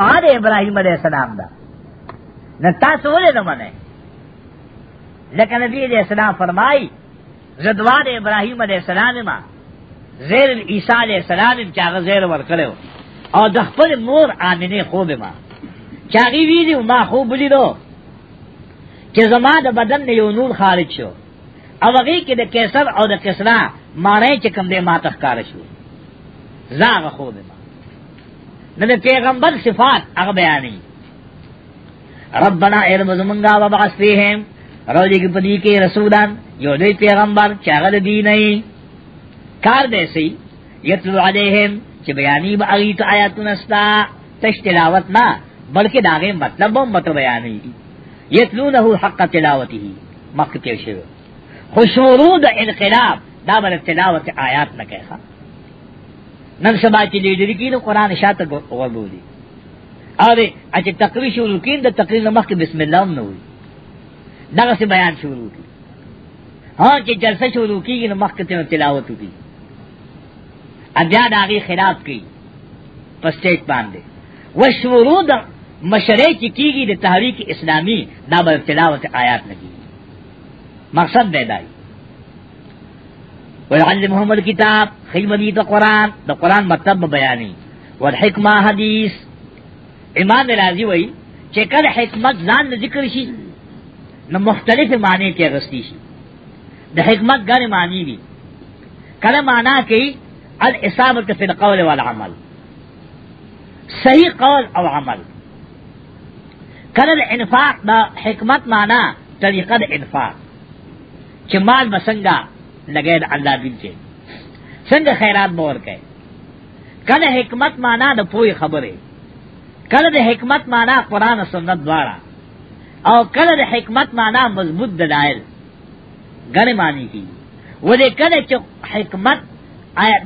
شفاعت ابراہیم علیہ السلام دا نہ تاسو ولې نه منئ لکه نبی علیہ السلام فرمائی زدوان ابراہیم علیہ السلام ما زیر عیسیٰ علیہ السلام چاغ زیر ور کړو او د خپل مور امنه خوب ما چاغي ویلی ما خوب لیدو چې زما د بدن نه یو نور خارج شو او هغه کې د کیسر او د کسرا مارای چې کوم دې ماتخ کار شو زاغ خوب ما نہ پیغمبر صفات اگ بیانی ربنا علم زمنگا و بعث فیہم روزی کی پدی کے رسولان یو دی پیغمبر چاغل دی نہیں کار دیسی یتلو علیہم چی بیانی با اغیت آیاتون استا تش تلاوت نا بلکہ داغے مطلب بمت بیانی یتلونہو حق تلاوتی مقتی شروع خوشورود انقلاب دا بل تلاوت آیات نہ کہا نن سبا چې لیډری کې نو قران شاته وګوري اره چې تقریر شروع کین د تقریر مخ کې بسم الله نه وي دغه سي بیان شروع کی ها چې جلسه شروع کیږي نو مخ کې تلاوت وکي بیا د هغه خلاف کی په سټیټ باندې و شروع د مشرع چې کیږي د تحریک اسلامی دا به تلاوت آیات نه مقصد دی دای دا ويعلمهم الكتاب خيمة دي القرآن قران د قران مطلب بیانې والحكمة حديث امام رازی وي چه کله حکمت ځان نذكر شي نمختلف معنى معنی غستي شي دا حکمت غير معنى دي کله معنى كي الاصابه في القول والعمل صحيح قول او عمل کله الانفاق دا حکمت معنى طریقه الانفاق انفاق مال لگے دا اللہ دین چے سنگ خیرات مور کے کل حکمت مانا دا پوئی خبرے کل دا حکمت مانا قرآن سنت دوارا او کل دا حکمت مانا مضبوط دلائل گن مانی کی وہ دے کل چو حکمت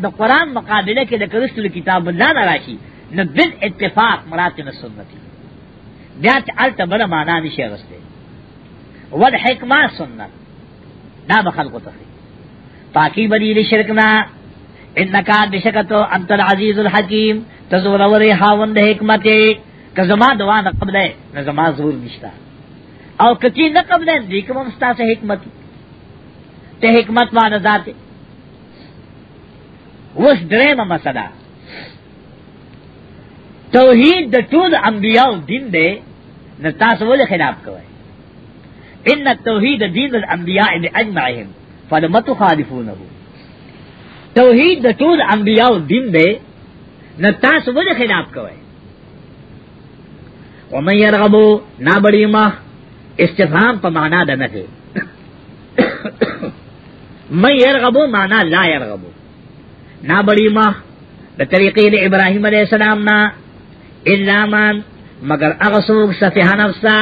دا قرآن مقابلے کے دا کرسل کتاب اللہ نراشی نہ بل اتفاق مراد نہ سنتی بیا الت بل مانا نشے رستے ود حکمہ سنت نہ بخل کو تفریح پاکی بری دی شرکنا انکا بشکتو انت العزیز الحکیم تزور اور حاون د حکمت که زما دعا نه قبل نه زما زور نشتا او کچی نه قبل نه دی کوم ستا سے حکمت ته حکمت ما نه ذات وس درېم مسدا توحید د ټول انبیاء دین دی نه تاسو ول خلاف کوي ان التوحید دین الانبیاء باجمعهم فلمت خالفونه توحید د ټول انبیاء دین دی نه تاسو ولې خلاف کوئ ومن يرغبو نابڑی ما استفهام په معنا ده نه من يرغبو معنا لا يرغبو نابڑی ما د طریقې د ابراهيم عليه السلام نه الا من مگر هغه څوک سفه نفسه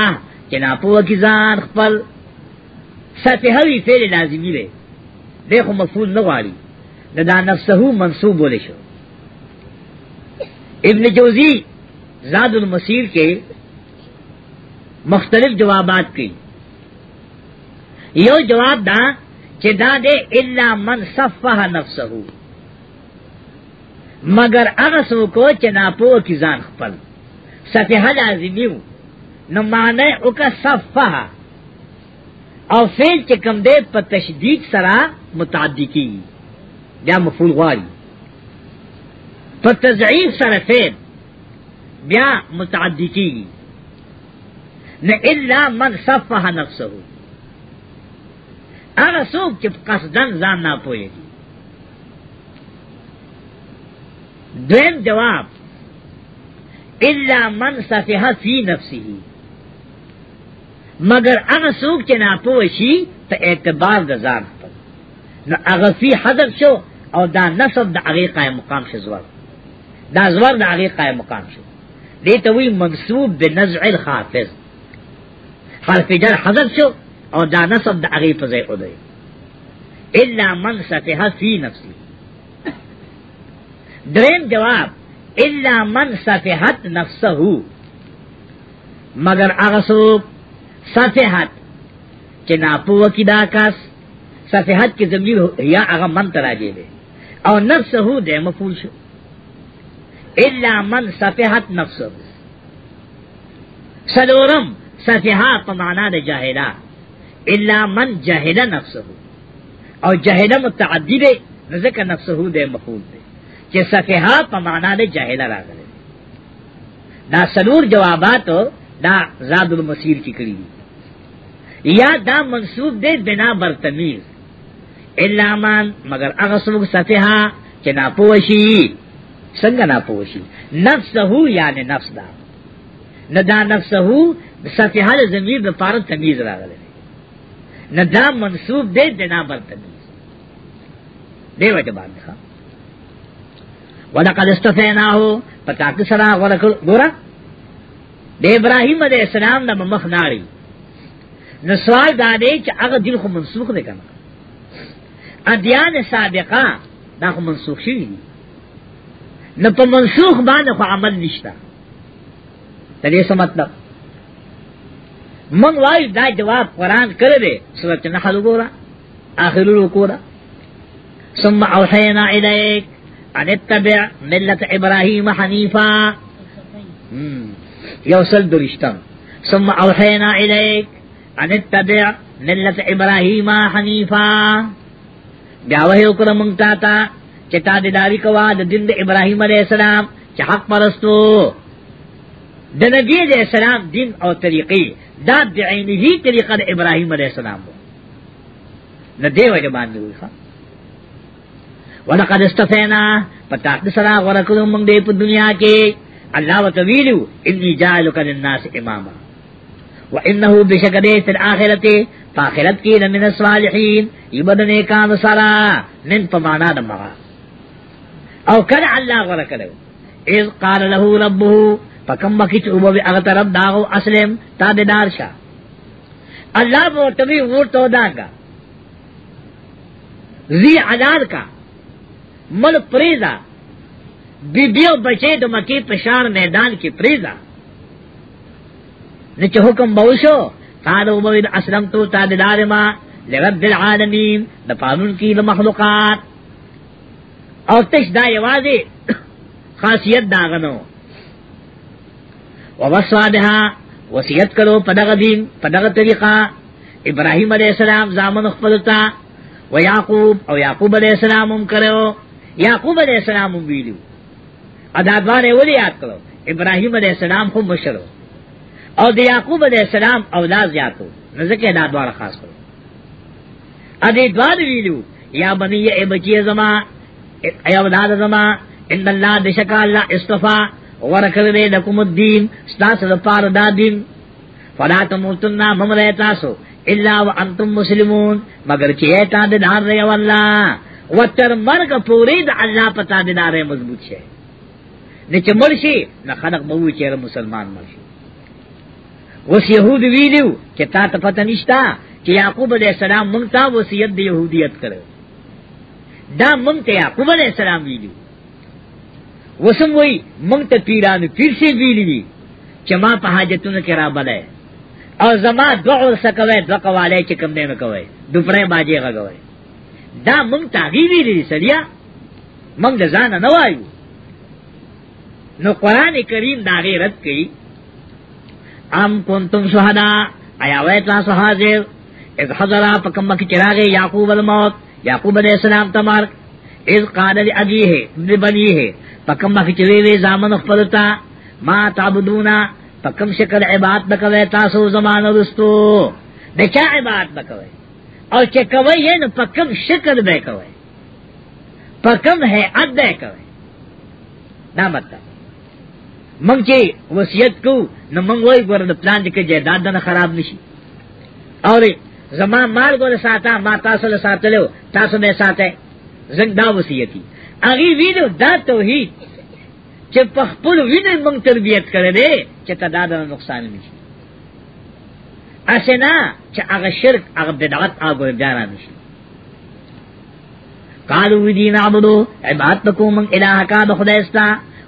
چې ناپوه کی ځان خپل سفه وی فعل لازمي دی دې خو مفعول نه غواړي دا, دا نفسه منصوب ولې شو ابن جوزی زاد المسیر کے مختلف جوابات کی یو جواب دا چې دا دے الا من صفح نفسه مگر هغه کو چې ناپو کی ځان خپل صفحه لازمی نو معنی او کا صفح او فعل چې کم دی په تشدید سره متعدی کی بیا مفعول غواړي په تضعیف سره فعل بیا متعدی کی نه الا من صفه نفسه هغه څوک چې قصدن ځان نه پوهیږي دویم جواب الا من صفه فی نفسه مگر هغه څوک چې ناپوه شي په اعتبار د ځان خپل نو هغه فی حذف شو او دا نسب د هغه قائم مقام شي زور دا زور د هغه قائم مقام شي دې ته وی منصوب بنزع الخافض حرف جر حذف شو او دا نسب د هغه په ځای ودی الا من سفه فی نفسه دریم جواب الا من سفهت نفسه مگر هغه څوک صفحت چې ناپو کی دا کس صفحت کې ضمیر یا هغه من تراجه دی او نفس هو د مفعول شو الا من صفحت نفسه سلورم صفحه په معنا د جاهلا الا من جاهل نفسه او جاهل متعدی دی ذکر نفسه د مفعول دی چې صفحه په معنا د جاهلا راغلی دا سلور جواباتو دا زاد المسیر کی کری دی یا دا منصوب دے بنا برتمیز الا من مگر اغسوک سطحا چه ناپوشی سنگا ناپوشی نفسهو یعنی نفس دا ندا نفسهو سطحا زمیر دا پارت تمیز را گلے ندا منصوب دے بنا برتمیز دے وجہ باندھا ولقد استفیناہو پتاک سرا ورکل گورا د ابراهیم علیہ السلام نه مخ ناړي نو سوال دا دی چې هغه دین خو منسوخ دی کنه ادیان سابقه دا خو منسوخ شوی دی نو په منسوخ باندې خو عمل نشته د دې څه مطلب من وای دا جواب قران کړی دی سورته نحل وګوره اخر وګوره ثم اوحینا الیک ان اتبع ملت ابراهیم حنیفا یو سل درشتم ثم اوحینا الیک ان اتبع ملت ابراہیم حنیفا بیا وحی وکړه مونږ تا ته چې تا دې داری کوا د دین د ابراهیم علی السلام چې حق پرستو د نبی علیہ السلام دین او طریقې دا د عینه طریقه د ابراهیم علیہ السلام وو نه دی وجه باندې وي ښا ولقد استفینا پتا د سره ورکو موږ دې په دنیا کې اللہ و طویلو انی جائلک للناس اماما و انہو بشکدے تر آخرت فاخرت کی لمن الصالحین یبدنے کان سرا من پمانا نمغا او کر اللہ غر کرو اذ قال له ربه فکم بکیت اوبو بی اغتر رب داغو اسلم تابدار شا اللہ بو تبی وور تو داگا زی عدار کا مل پریزا بی بیو بچے د مکی پشار میدان کی پریزا نچ حکم بوشو قالو بوید اسلم تو تابدار ما لرب العالمین دا پانون کی لمخلوقات او تش دا یوازی خاصیت داغنو ووسوا بها وصیت کرو پدغ دین پدغ طریقہ ابراہیم علیہ السلام زامن خپلتا و یعقوب او یعقوب علیہ السلام هم کرو یعقوب علیہ السلام هم ویلو ادادوانه ولی یاد کړو ابراهیم علیہ السلام خو مشر او د یعقوب علیہ السلام اولاد زیاتو رزق ادادوار خاص کړو ادي دوار ویلو یا بنی ای بچی زما ای اولاد زما ان الله بشک الله استفا ورکل دې لكم الدين ستاسو لپاره دا دین فلا تموتن ممر تاسو الا وانتم مسلمون مگر چې اعتاد دار دی والله وتر مرګ پوری د الله پتا دیناره مضبوط شه نه چې مرشي نه خلق به وي چې مسلمان مرشي وس يهود ویلو چې تا ته پته نشتا چې يعقوب عليه السلام مونږ ته وصیت د يهوديت کړو دا مونږ ته يعقوب عليه السلام ویلو وسم وای مونږ ته پیرانو پیر سي ویلي چې ما په حاجتونو کې را بلای او زما دعو سکوي دو قواله چې کم نه کوي دوپره باجی غوي دا مونږ ته ویلي سړیا مونږ ځان نه وایو نو قرآن کریم داغے رد کی ام کن تم سہدا آیا ویتا تا سہ حاضر از حضرا پکم یعقوب چراغے یاقوبل موت یاقوبل احسن تمر از قانگ ہے پکم مکھ زامن اخفلتا ما تعبدونا پکم شکل عباد بکوی تاسو زمان رستو دچا عباد بکوی اور کیا کبھی ہے نو پکم شکل بے پکم ہے اب کو نہ منگ چے وسیعت کو نہ منگوئی گور دا پلان دکے جائیداد دن خراب نشی اور زما مال گور ساتا ما تاسل ساتا لیو تاسو میں ساتا ہے زنگ دا وسیعتی اگی وینو دا توحید چے پخپل وینو منگ تربیت کردے چے تا دا دن نقصان نشی اسے نا چے اگا شرک اگا بدعات آگو بیارا نشی قالو دینا عبدو عبادت بکو منگ الہ کا بخدا استا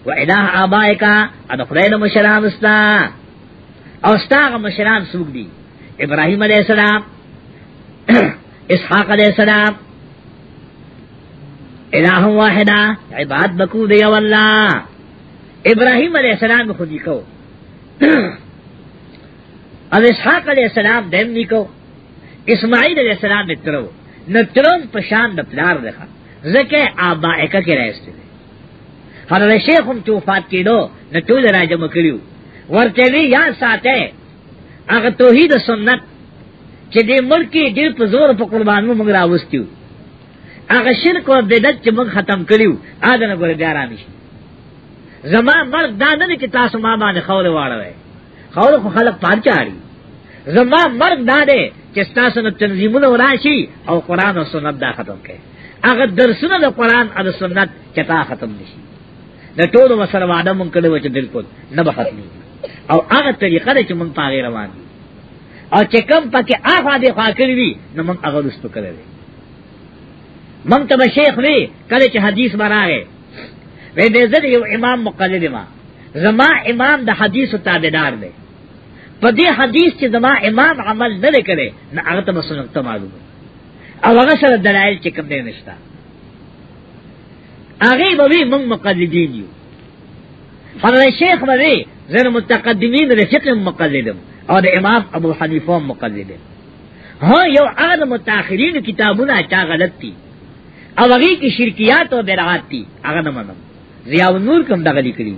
و الہ آبائی کا اد خدین مشران استا اوستاغ مشران سوک دی ابراہیم علیہ السلام اسحاق علیہ السلام الہ واحدہ عباد بکو دیو اللہ ابراہیم علیہ السلام خودی کو اب اسحاق علیہ السلام دیم نی کو اسماعیل علیہ السلام نترو نترو پشان دپلار رکھا زکے آبائکہ کے رہستے حضرت شیخ هم چوفات کیدو نو ټول راجم کړیو ورته وی یا ساته هغه توحید سنت چې دې ملک کې ډېر په زور په قربانو موږ راوستیو هغه شرک او بدعت چې موږ ختم کړیو اذن غره ګارا نشي زما مرګ دا نه چې تاسو ما باندې خوله واړوي خوله خو خلک پارچاړي زما مرګ دا دی چې تاسو نو تنظیمونه راشي او قران او سنت دا ختم کړي هغه درسونه د قران او سنت چې تا ختم نشي د ټولو مسله وعده مونږ کړي و چې بالکل نه به ختمي او هغه طریقه چې مونږ پاغه روان او چې کم پکې هغه دې خوا کړی وي نو مونږ هغه رسټو کړی مونږ ته شیخ وی کله چې حدیث براره وې دې زړه یو امام مقلد ما زما امام د حدیثو تابعدار دی په دې حدیث چې زما امام عمل نه کړي نه هغه ته مسلمان ته معلوم او هغه سره دلایل چې کوم دی نشته هغه به وی موږ مقلدین یو فضل شیخ به وی زنه متقدمین د فقه مقلدم او د امام ابو حنیفه مقلدم ها یو هغه متأخرین کتابونه چا غلط دي او هغه کې شرکیات او بدعات دي هغه نه منم ضیاء النور کوم دغه لیکلی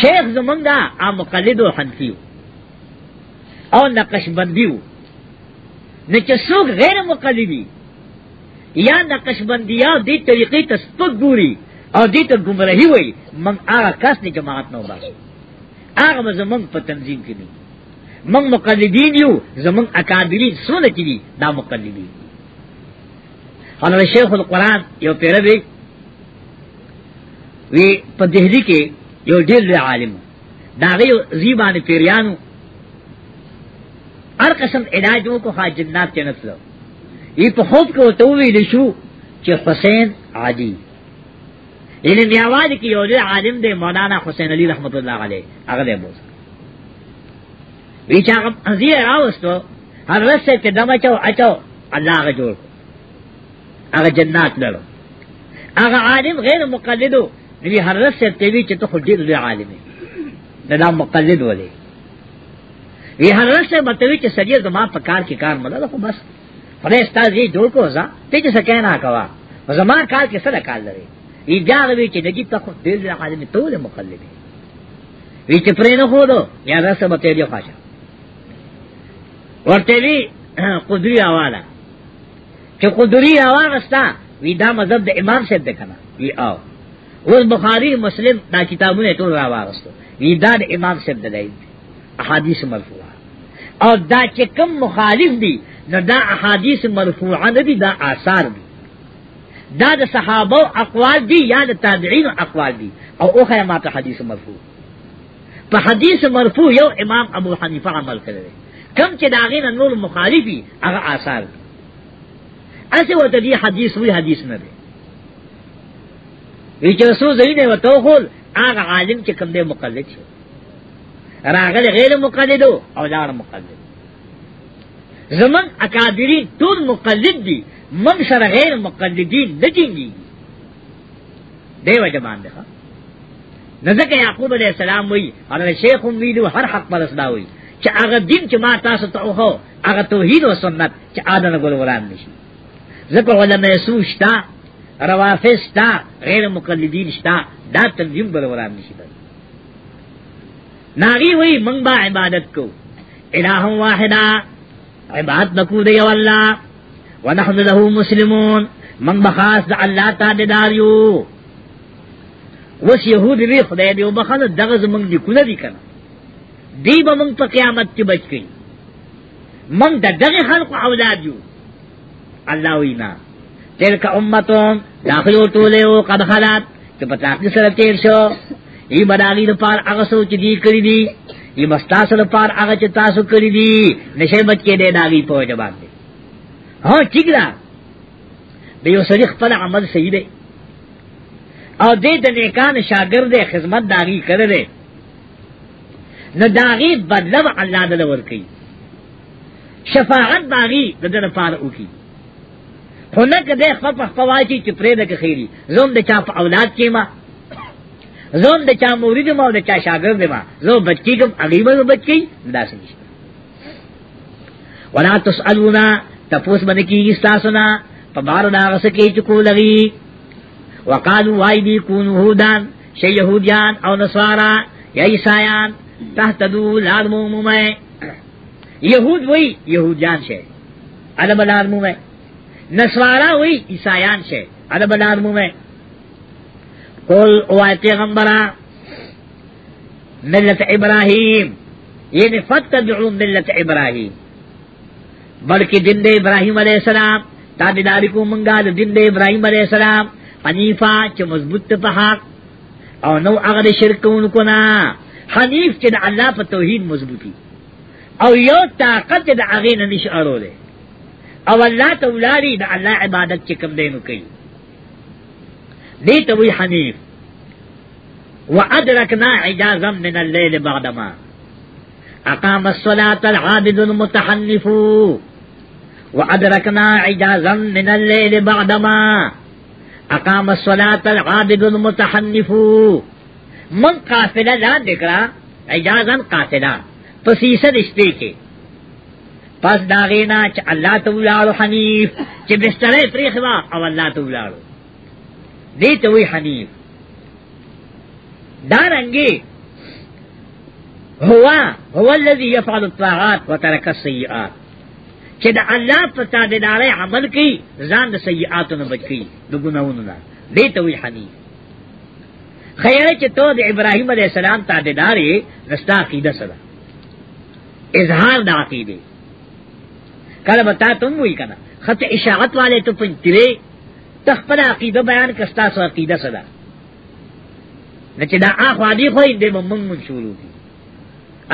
شیخ زمونږه ا مقلد او حنفیو او نقشبندیو نه چې څوک غیر مقلدی یا نقشبندیا دی طریقې ته سپک ګوري او دې ته گمراهي وای من هغه کس نه جماعت نه وباسو هغه زمون په تنظیم کې نه من مقلدین یو زمون اکادری سونه کې دي دا مقلدین حالا شیخ القرآن یو پیره دی وی په دهلی کې یو ډیر لوی عالم دا یو زیبان پیریانو هر قسم علاج وکړو خا جنات کې نسلو ای په خود کو ته ویل شو چې حسین عادي یعنی میاواز کې یو عالم دی مولانا حسین علی رحمت الله علیه هغه دی بوز وی چې هغه ازیه راوستو هر وسه چې دم اچو اچو الله هغه جوړ هغه جنات لرو هغه عالم غیر مقلدو نبی هر وسه ته وی چې ته خو ډیر عالم دی دا مقلد ولې وی هر وسه متوي چې سړی زما په کار کې کار مله خو بس خدای ستاسو جوړ کو ځا ته څه کینا کوا زما کال کې سره کال لري ای بیا وی چې دګی ته خو دل له عالم ټول مقلد وی چې پرې نه هو دو یا رسه به ته دی خاصه ورته وی قدري حواله چې قدري حواله ستا وی دا مذهب د امام صاحب ده کنه وی او اوس بخاری مسلم دا کتابونه ټول را واغستو وی دا د امام صاحب ده دی احادیث مرفوعه او دا چې کوم مخالف دي نو دا احادیث مرفوعه نه دي دا آثار دي دا د صحابه او اقوال دي یا د تابعین او اقوال دي او اوخه ما ته حدیث مرفوع په حدیث مرفوع یو امام ابو حنیفه عمل کړی کم چې داغین نور مخالفي هغه آثار دي اسی وته دی حدیث وی حدیث نه دی وی چې سو زینه وته خول هغه عالم چې کوم دی مقلد شو راغلی غیر مقلد او دا مقلد زمن اکابرین ټول مقلد دي من سره غیر مقلدین نه دي دیو جبان ده نزدک یعقوب علیہ السلام وی اور شیخ امیدو هر حق پر اسدا وی چې هغه دین چې ما تاسو ته وو هغه توحید او سنت چې آدم ګل وران نشي ځکه علماء سوشتا روافستا غیر مقلدین شتا دا تنظیم ګل وران نشي ناغي وی منبا عبادت کو الہ واحدہ عبادت بکو دی والله ونحن له مسلمون من بخاص د الله تعالی داریو وس يهود وی خدای دی وبخنه دغه زمنګ لیکونه دي کنه دی به موږ په قیامت کې بچ کی موږ د دغه خلق اولاد یو الله وینا تلک امته داخلو توله او قد خلات چې په تاسو سره تیر شو ای بداغي د پار هغه سوچ دی کړی دی یہ مستاس لپار آگا چا تاسو کری دی نشے بچ کے دے داغی پو جواب دے ہاں ٹھیک دا دیو سریخ پل عمل صحیح دے او دے دنیکان شاگر دے خدمت داغی کر دے نہ داغی بدلو اللہ دلور کی شفاعت داغی دن پار اوکی خنک دے خپ خپواچی چپرے دک خیری زوم دے چاپ اولاد کیما زون د چا موری دی ما د چا شاگرد دی ما زو بچکی کم اغیبه زو بچکی دا سنشتا ولا تسالونا تپوس بن کی استا سنا پبار دا غس کی چکو لگی وقالو وای بی کونو یهودان شی یهودیان او نصارا یا عیسایان دو لارمو مومے یہود وی یہودیان شے عرب لارمو میں نصارا وی عیسایان شے عرب لارمو میں قل اوائی پیغمبرہ ملت ابراہیم یعنی فتدعو ملت ابراہیم بلکہ دن دے ابراہیم علیہ السلام تابداری کو منگا دن دے ابراہیم علیہ السلام حنیفہ چو مضبوط پہاک او نو اغد شرکون کنا حنیف چو دا اللہ پا توحید مضبوطی او یو طاقت چو دا اغین نشعرو لے او اللہ تولاری دا اللہ عبادت چکم دینو کئی دیتا وی حنیف وَأَدْرَكْنَا عِجَازًا مِنَ اللَّيْلِ بَعْدَمَا اقام الصلاة العابد المتحنف وأدركنا عجازا من الليل بعدما اقام الصلاة العابد المتحنف من قافلہ لا دکرا عجازا قافلہ پسیسد اشتے کے پس داغینا چا اللہ تولارو حنیف چا بسترے پریخوا او اللہ تولارو دیتا وی حنیف دارنگی هو هو الذي يفعل الطاعات وترك السيئات چې د الله په تابعداري عمل کوي ځان د سیئاتو نه بچ کوي د ګناہوں نه دې ته وی حنیف خیر چې ته د ابراهیم علی السلام تابعداري رستا عقیده سره اظهار د عقیده کله بتا تم وی کنه خط اشاعت والے ته پنځتري تخپل عقیده بیان کستا سو عقیده صدا نه چې دا اخوا دی خو دې مونږ مونږ شروع کی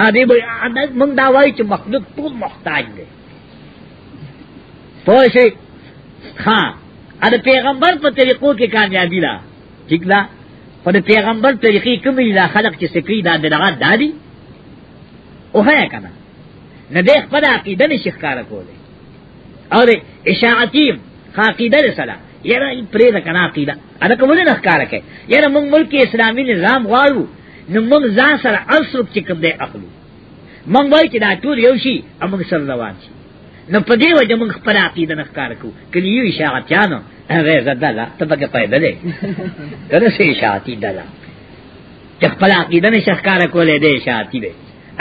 ا دې به مونږ دا وایو چې مخلوق ټول محتاج دی پوه شي ها ا د پیغمبر په طریقو کې کامیابی ده ٹھیک ده خو د پیغمبر طریقې کومې دا خلق چې سکی دا دغه دادی او هه کنه نه دې خپل عقیده نشي ښکارا کوله او اشاعتیم خاقیده سلام یرا ای پرې د کنا عقیده انا کومه نه ښکار کې یرا موږ ملک اسلامي نظام غواړو نو موږ ځان سره اصل چې کوم دی اخلو موږ وایي چې دا ټول یو شي او موږ سره روان شي نو په دې وجه موږ خپل عقیده نه ښکار کو کله یو اشاعتیانو هغه زدل ته پکې پیدا دی کله سي اشاعتی دلا چې خپل عقیده نه ښکار کولې دی اشاعتی دی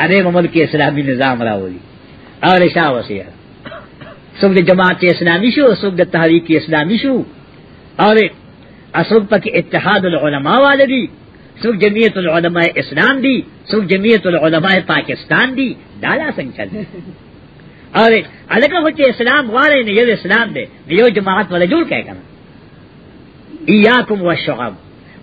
اره مملکت اسلامي نظام راولي اور اشاعت وسیه سوگ جماعت اسلامی شو سوگ تحریک اسلامی شو اور اسوگ پک اتحاد العلماء والے دی سوگ جمعیت العلماء اسلام دی سوگ جمعیت العلماء پاکستان دی دالا سنگ چل اور الگ ہو کہ اسلام والے نے یہ اسلام دے یہ جماعت والے جوڑ کے کنا ایاکم والشعب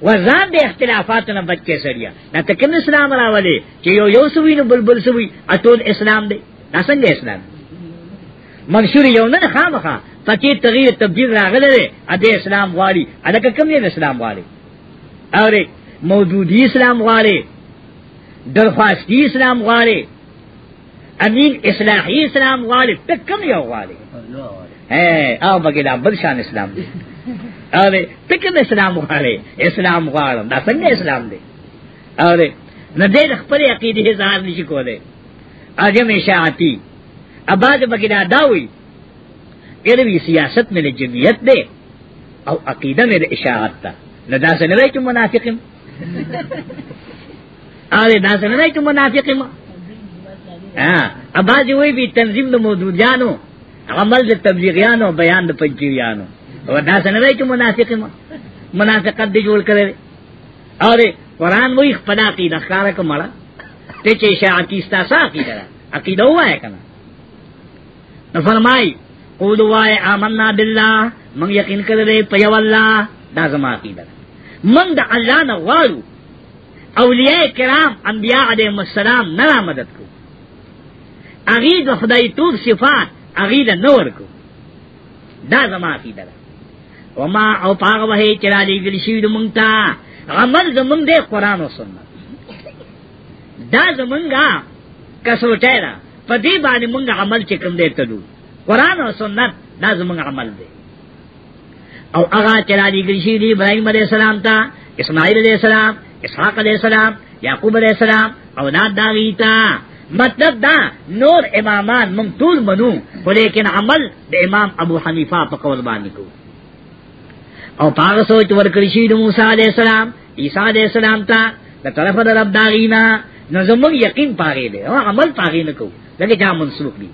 وزان دے اختلافات نہ بچ کے سڑیا نہ تکن اسلام راولے کہ یو یو سوی نو بلبل سوی اتول اسلام دے نہ سنگ اسلام دے منشور یو نه خامخا پکې تغییر تبدیل راغلی دی اده اسلام غواړي الکه کم دی اسلام غواړي اورې موجودی اسلام غواړي درخواستی اسلام غواړي امین اصلاحی اسلام غواړي ته کم یو غواړي اے او بګی دا بل شان اسلام دی اورې ته کم اسلام غواړي اسلام غواړم دا څنګه اسلام دی اورې نه دې خپل عقیده اظهار نشي کولای اجه مشاعتی اباد بکدا داوی علمی سیاست میں جمعیت دے او عقیدہ میں اشاعت تا نہ دا سے نہ چم منافق آرے دا سے نہ چم منافق ہاں اباد ہوئی بھی تنظیم دو مودود جانو عمل دو تبلیغیانو بیان دو پنجیویانو اور دا سے نہ چم منافق منافقت دے جوڑ کرے آرے قرآن وہی پدا عقیدہ خارک مڑا تے چے اشاعتی استاسا عقیدہ عقیدہ ہوا ہے کنا فرمائی قولو وای آمنا باللہ من یقین کردے پیو اللہ دا زما عقیدہ من دا اللہ نغوارو اولیاء کرام انبیاء علیہ السلام نرا مدد کو اغید و خدای توب صفات اغید نور کو دا زما عقیدہ وما او پاغ وحی چرا لگل شید منگتا عمل زمنگ دے قرآن و سنت دا زمنگا کسوٹے را په دې باندې موږ عمل چې کوم دې تلو قران او سنت دا زموږ عمل دی او هغه چې را دي ګرځي دی ابراهيم عليه السلام ته اسماعیل عليه السلام اسحاق عليه السلام یعقوب عليه السلام او ناد داغیتا مطلب دا نور امامان مم طول منو خو لیکن عمل د امام ابو حنیفه په قول باندې کو او پاغه سوچ ورکړی شي د موسی عليه السلام عیسی عليه السلام ته د طرف د رب داغینا نو زموږ یقین پاره دی او عمل پاره نه کوو لگے جا منسوخ بھی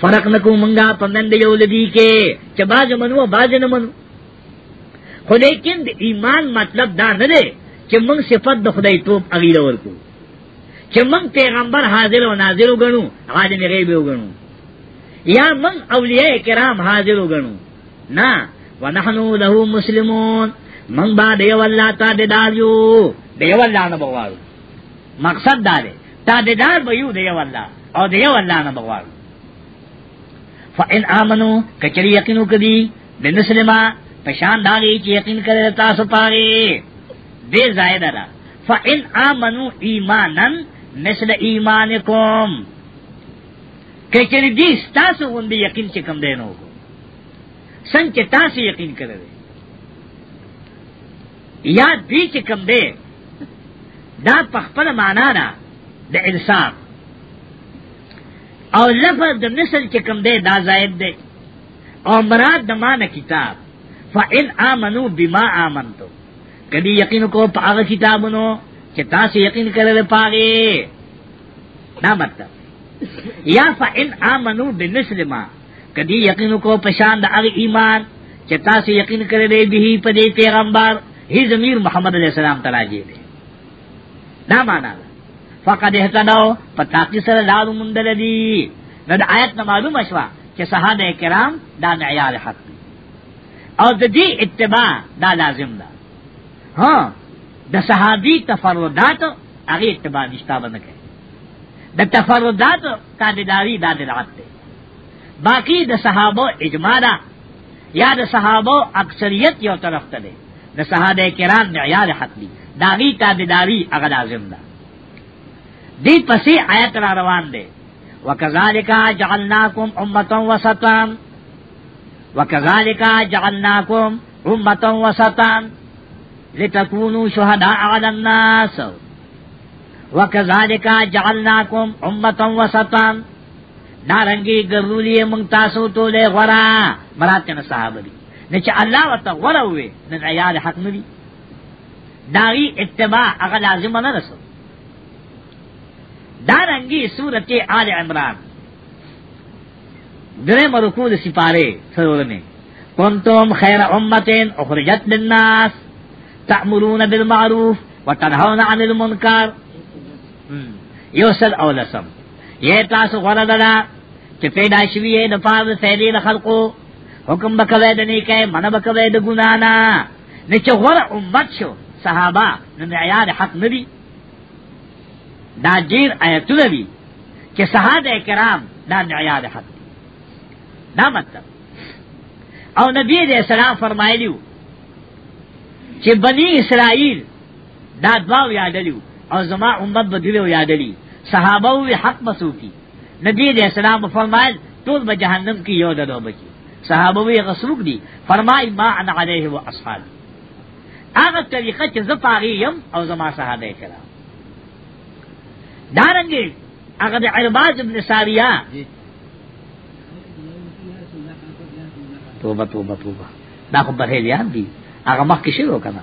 فرق نکو منگا پنند یو لدی کے چا باز منو باز نمنو خو لیکن ایمان مطلب دا نه دی چې موږ صفت د خدای توپ اغیله ورکو چې موږ پیغمبر حاضر او ناظر وګنو حاضر غیب وګنو یا موږ اولیاء کرام حاضر وګنو نه ونحنو له مسلمون موږ باندې ولله تا دیدار یو دیو الله نه بغواړو مقصد دا دی تابدار بیو دیو اللہ او دیو اللہ نبغوار فإن آمنو کچری یقینو کدی بمثل ما پشان داغی چی یقین کرے تاسو پاگی دے زائدہ را فإن آمنو ایمانا مثل ایمانکم کچری دی ستاسو غندی یقین چی کم دینو کو سن چی تاسو یقین کرے یا دی چی کم دے دا پخپل مانا را د انصاف او لفظ د مثل چې کوم دی دا زائد دی او مراد د معنی کتاب فإن آمنو بما آمنتو کدی یقین کو پاغ کتابونو چې تاسو یقین کړل پاغه دا مطلب یا فإن آمنو بمثل ما کدی یقین کو پشان د هغه ایمان چې تاسو یقین کړل به په دې پیغمبر هی زمیر محمد علیہ السلام تراجی دی دا معنا ده فقد اهتدوا پتاقی سره لار مندل دی نو د آیت نه معلومه شوه چې صحابه کرام دا معیار حق دی او د دې اتباع دا لازم ده ها د صحابي تفردات هغه اتباع نشته باندې کوي د تفردات تابعداري دا دلعت ده باقی د صحابه اجماع ده یا د صحابه اکثریت یو طرف ته ده د صحابه کرام معیار حق دی داغي تابعداري هغه لازم ده دا. دی پسې آیت را روان دی وکذالک جعلناکم امه وسطا وکذالک جعلناکم امه وسطا لتكونوا شهداء على الناس وکذالک جعلناکم امه وسطا نارنگی ګرولی مونږ تاسو ته له غرا مراتب صحابه دي نه چې الله وتعالى وروي نه عیال حق ندي داغي اتباع هغه لازم نه رسول دارنگی سورت آل عمران درے مرکو دے سپارے سرور میں کنتم خیر امتین اخرجت للناس تعملون بالمعروف وتنہون عن المنکر یوسل اولسم یہ تاسو غرد دا چی پیدا شوی ہے نفاظ فیدی لخلقو حکم بکوے دنی کئے من بکوے دگنانا نچو غر امت شو صحابہ نمیعیار حق نبی دا ډیر آیتونه دي چې صحابه کرام دا نعیاد حق دي دا مطلب او نبی دې سلام فرمایلیو چې بنی اسرائیل دا دواو یادلیو او زما امت بدلیو یادلی صحابه وی حق بسوکی نبی دې سلام فرمایل ټول به جهنم کې یو ددو بچي صحابه وی غسوک دي فرمای ما انا علیه و اصحاب هغه طریقه چې زه پاغي يم او زما صحابه کرام دارنگی اگر دا عرباز ابن ساریہ توبہ توبہ توبہ دا خو بریلیان دی اگر مخ کشی رو کنا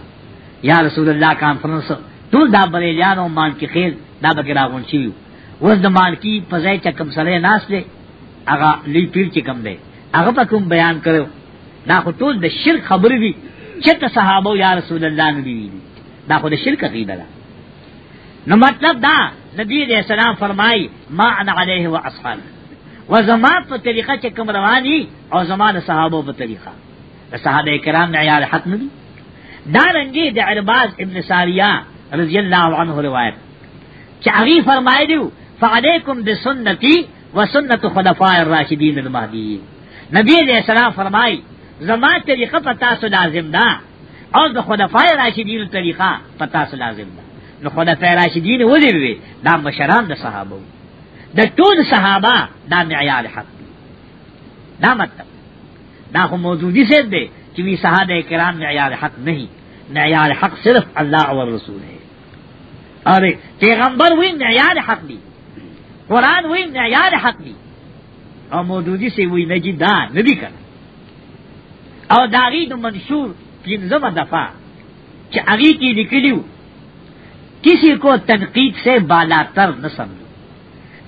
یا رسول اللہ کانفرنس ټول دا بریلیان او مان کی خیر دا بکی راغون شیو وز دا مان کی پزای چکم سرے ناس لے اگر لی پیر چکم دے اگر پا کم بیان کرو دا خو ټول د شرک خبری دی چت صحابو یا رسول اللہ نبی دی دا خو د شرک عقیده ده نو مطلب دا نبی علیہ السلام فرمائی ما انا علیہ و اصحاب و زمان پا طریقہ چکم روانی او زمان صحابوں پا طریقہ صحابہ کرام نعیار حق ندی دارنگی دا عرباز ابن ساریہ رضی اللہ عنہ روایت چاہی فرمائی دیو فعلیکم بسنتی و سنت خلفاء الراشدین المہدیین نبی علیہ السلام فرمائی زمان طریقہ پتاسو لازم دا اور دا خلفاء الراشدین طریقہ پتاسو لازم دا نو خلفای راشدین ولی وی دا مشران د صحابه د ټول صحابه دا معیار حق دا مطلب دا خو موجودی سے دے کہ وی صحابہ کرام معیار حق نہیں معیار حق صرف اللہ اور رسول ہے اور پیغمبر وی معیار حق دی قرآن وی معیار حق دی اور موجودی سے وی نجی دا نبی کر اور داغی دا منشور پینزم دفعہ چا اغی کی نکلیو کسی کو تنقید سے بالا تر نہ سمجھو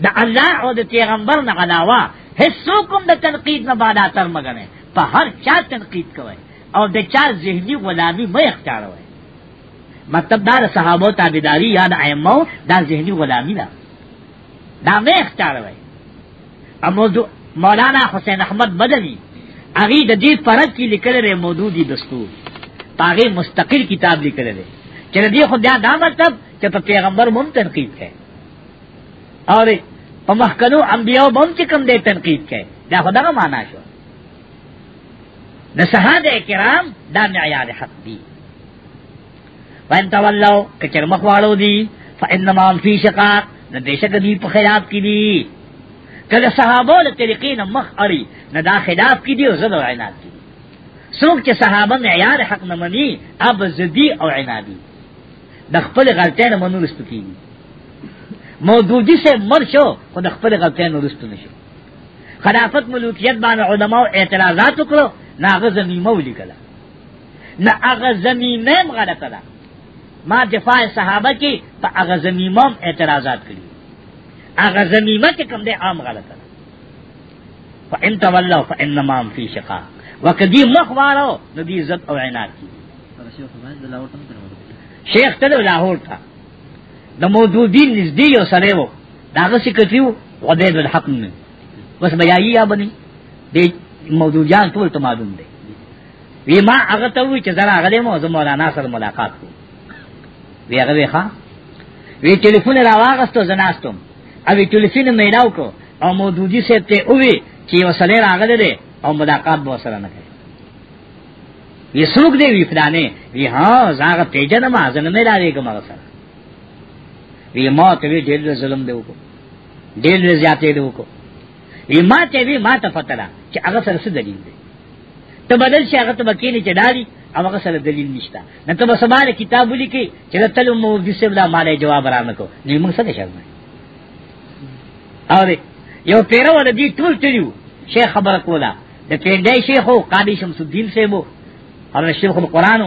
دا اللہ اور دا پیغمبر نہ علاوہ حصوں کم دا تنقید نہ بالا تر مگر ہے پہ ہر چا تنقید کو ہے اور دا چا ذہنی غلامی میں اختیار ہوئے مطلب دار صحابہ تابیداری یا دا ایمو دا ذہنی غلامی دا دا میں اختیار ہوئے اور مولانا حسین احمد بدلی اگی دا دی فرق کی لکل رہے موجودی دستور پاگے مستقل کتاب لکل رہے چلے دی خود دا مطلب کہ پا پیغمبر مم تنقید کے اور پا محکنو انبیاء مم چکم دے تنقید کے دا خدا کا مانا شو نصحاد اکرام دا معیار حق دی وان تولو کچر مخوالو دی فانما ان فی شقاق ندیشک دی پا خلاف کی دی کله صحابه له طریقین مخ اړي نه دا خلاف کی دی او زړه عینات کی څوک چې صحابه معیار حق نه مني اب زدی او عنادی د خپل غلطۍ نه منو رستو کیږي مودودی سے مر شو خو د خپل غلطۍ نه رستو نشو خلافت ملوکیت باندې علماء اعتراضات وکړو ناغه زمینه ولیکله نه هغه زمینه هم غلطه ده ما دفاع صحابه کې په هغه زمینه هم اعتراضات کړی هغه زمینه کې کوم دی عام غلطه ده فان تولوا فانما هم فی شقاق وکدی مخوارو نو دی عزت او عنایت کی شیخ ته لاهور ته د مودودین نږدې یو سره وو داغه سکرټریو عبید الحق نه بس بیاي یا بني د مودودیان ټول ته معلوم دي وی ما هغه ته وی چې زرا هغه د مولانا سره ملاقات کو وی هغه ښا وی ټلیفون راواغستو زناستم او وی ټلیفون میلاو کو او مودودی سره ته وی چې وسله راغله ده او ملاقات به سره نه کوي یہ سوک دے وی فلانے وی ہاں زاغ پیجا نما زن میں لانے گا مغا سر وی ما تبی دیر وی ظلم دے وکو دیر وی زیادے دے وکو وی ما تبی ما تفترہ چی اغا سر سے دلیل دے تو بدل شی اغا تبا کینی چی داری او اغا سر دلیل نشتا نتبا سمال کتاب بلی کی چی رتل امو دیسی بلا مالے جواب رانکو نوی منگ سر شرم ہے اور یو پیرو دی طول تلیو شیخ خبر کولا دا پیندائی شیخو قادی شمس الدین سے مو اور شیخ القرآن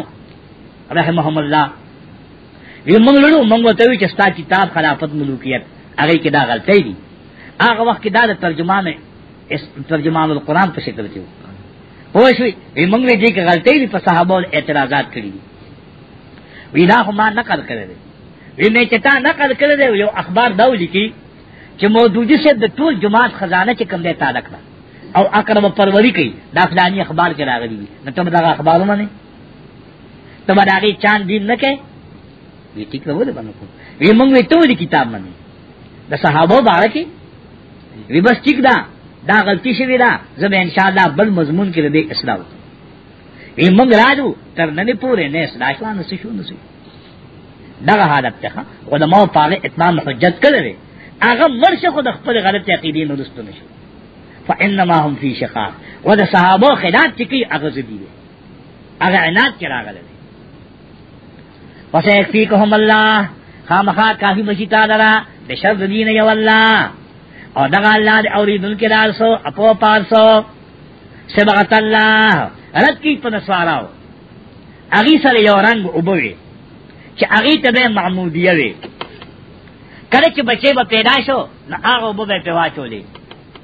رحمہ اللہ یہ منگ لڑو منگو توی چستا کتاب خلافت ملوکیت اگئی کی دا غلطی دی آغا وقت کی دا دا ترجمان ترجمان القرآن پر شکل چیو پوشوی یہ منگ نے دی کہ غلطی دی پر صحابہ اعتراضات کری دی وی دا خما نقل کرے دی وی میں چتا نقل کرے دی یو اخبار دو لکی چی مودودی سے دا طول جماعت خزانہ چی کم دے تالک دا او اکرم پروری کوي دا فلانی اخبار کې راغلي دي نو ته دا اخبار نه ته دا غي چان دین نه کوي وی ټیک نه وله باندې کو وی موږ ته کتاب باندې د صحابه باره کې وی بس ټیک دا دا غلطی شوی دا زب ان شاء الله بل مضمون کې دې اصلاح وی موږ راځو تر نن پورې نه اصلاح شو نه شو نه شو دا حالت ته علماء پاره اتمام حجت کړی هغه مرشه خو د خپل غلط عقیدې نه رسټ نشو فانما هم فی شقاق و د صحابه خلاف چکی اغز دی اغه عنایت کرا غل پس یکفیکهم الله خامخا کافی بشی تا درا بشر دین یو الله او دغه الله د اوریدن کې دالسو اپو پارسو سبغت الله رد کی په نسواراو اغي سره یو رنگ وبوي چې اغي ته به معمودیه وي کله چې بچي به پیدا شو نه هغه وبو به پیوا چولې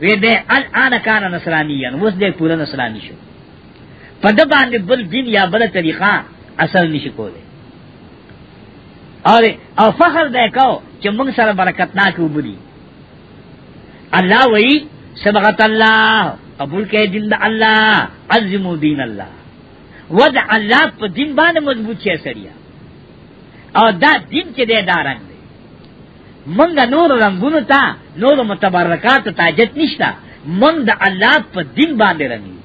وی دے الان کان نصرانیان وس دے پورا نصرانی شو پد باندې بل دین یا بل طریقہ اصل نشی کولے اور او فخر دے کو چې موږ سره برکت ناک وبدي الله وی سبغت الله قبول کې دین د الله عظمو دین الله ود الله په دین باندې مضبوط شي سړیا او دا دین چې دے دارنګ منگا نور رنگونو تا نور متبرکات تا جت نشتا منگ دا اللہ پا دن باندے رنگی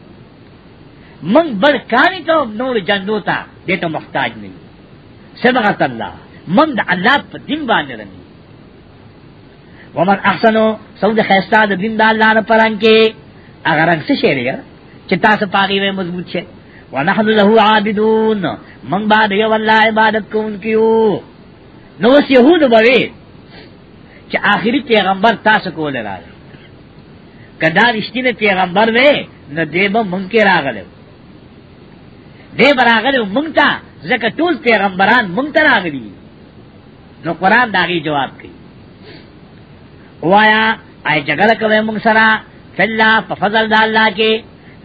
منگ برکانی تا نور جنو تا دیتا مختاج نہیں صدقت اللہ منگ دا اللہ پا دن باندے رنگی ومن احسنو سود خیستا دا دن دا اللہ را پرنگ کے اگر رنگ سے شیر گر چتا سے پاگی میں مضبوط شے ونحن له عابدون منگ بعد یو اللہ عبادت کو ان کیو نوس یہود بوید چې آخري پیغمبر تاسو کول راغی کدا رښتینه پیغمبر وې نه دیبه مونږ کې راغله دې براغله مونږ ته ځکه ټول پیغمبران مونږ ته راغلي نو قران داغي جواب کوي وایا آی جګړه کوي مونږ سره فلا فضل د الله کې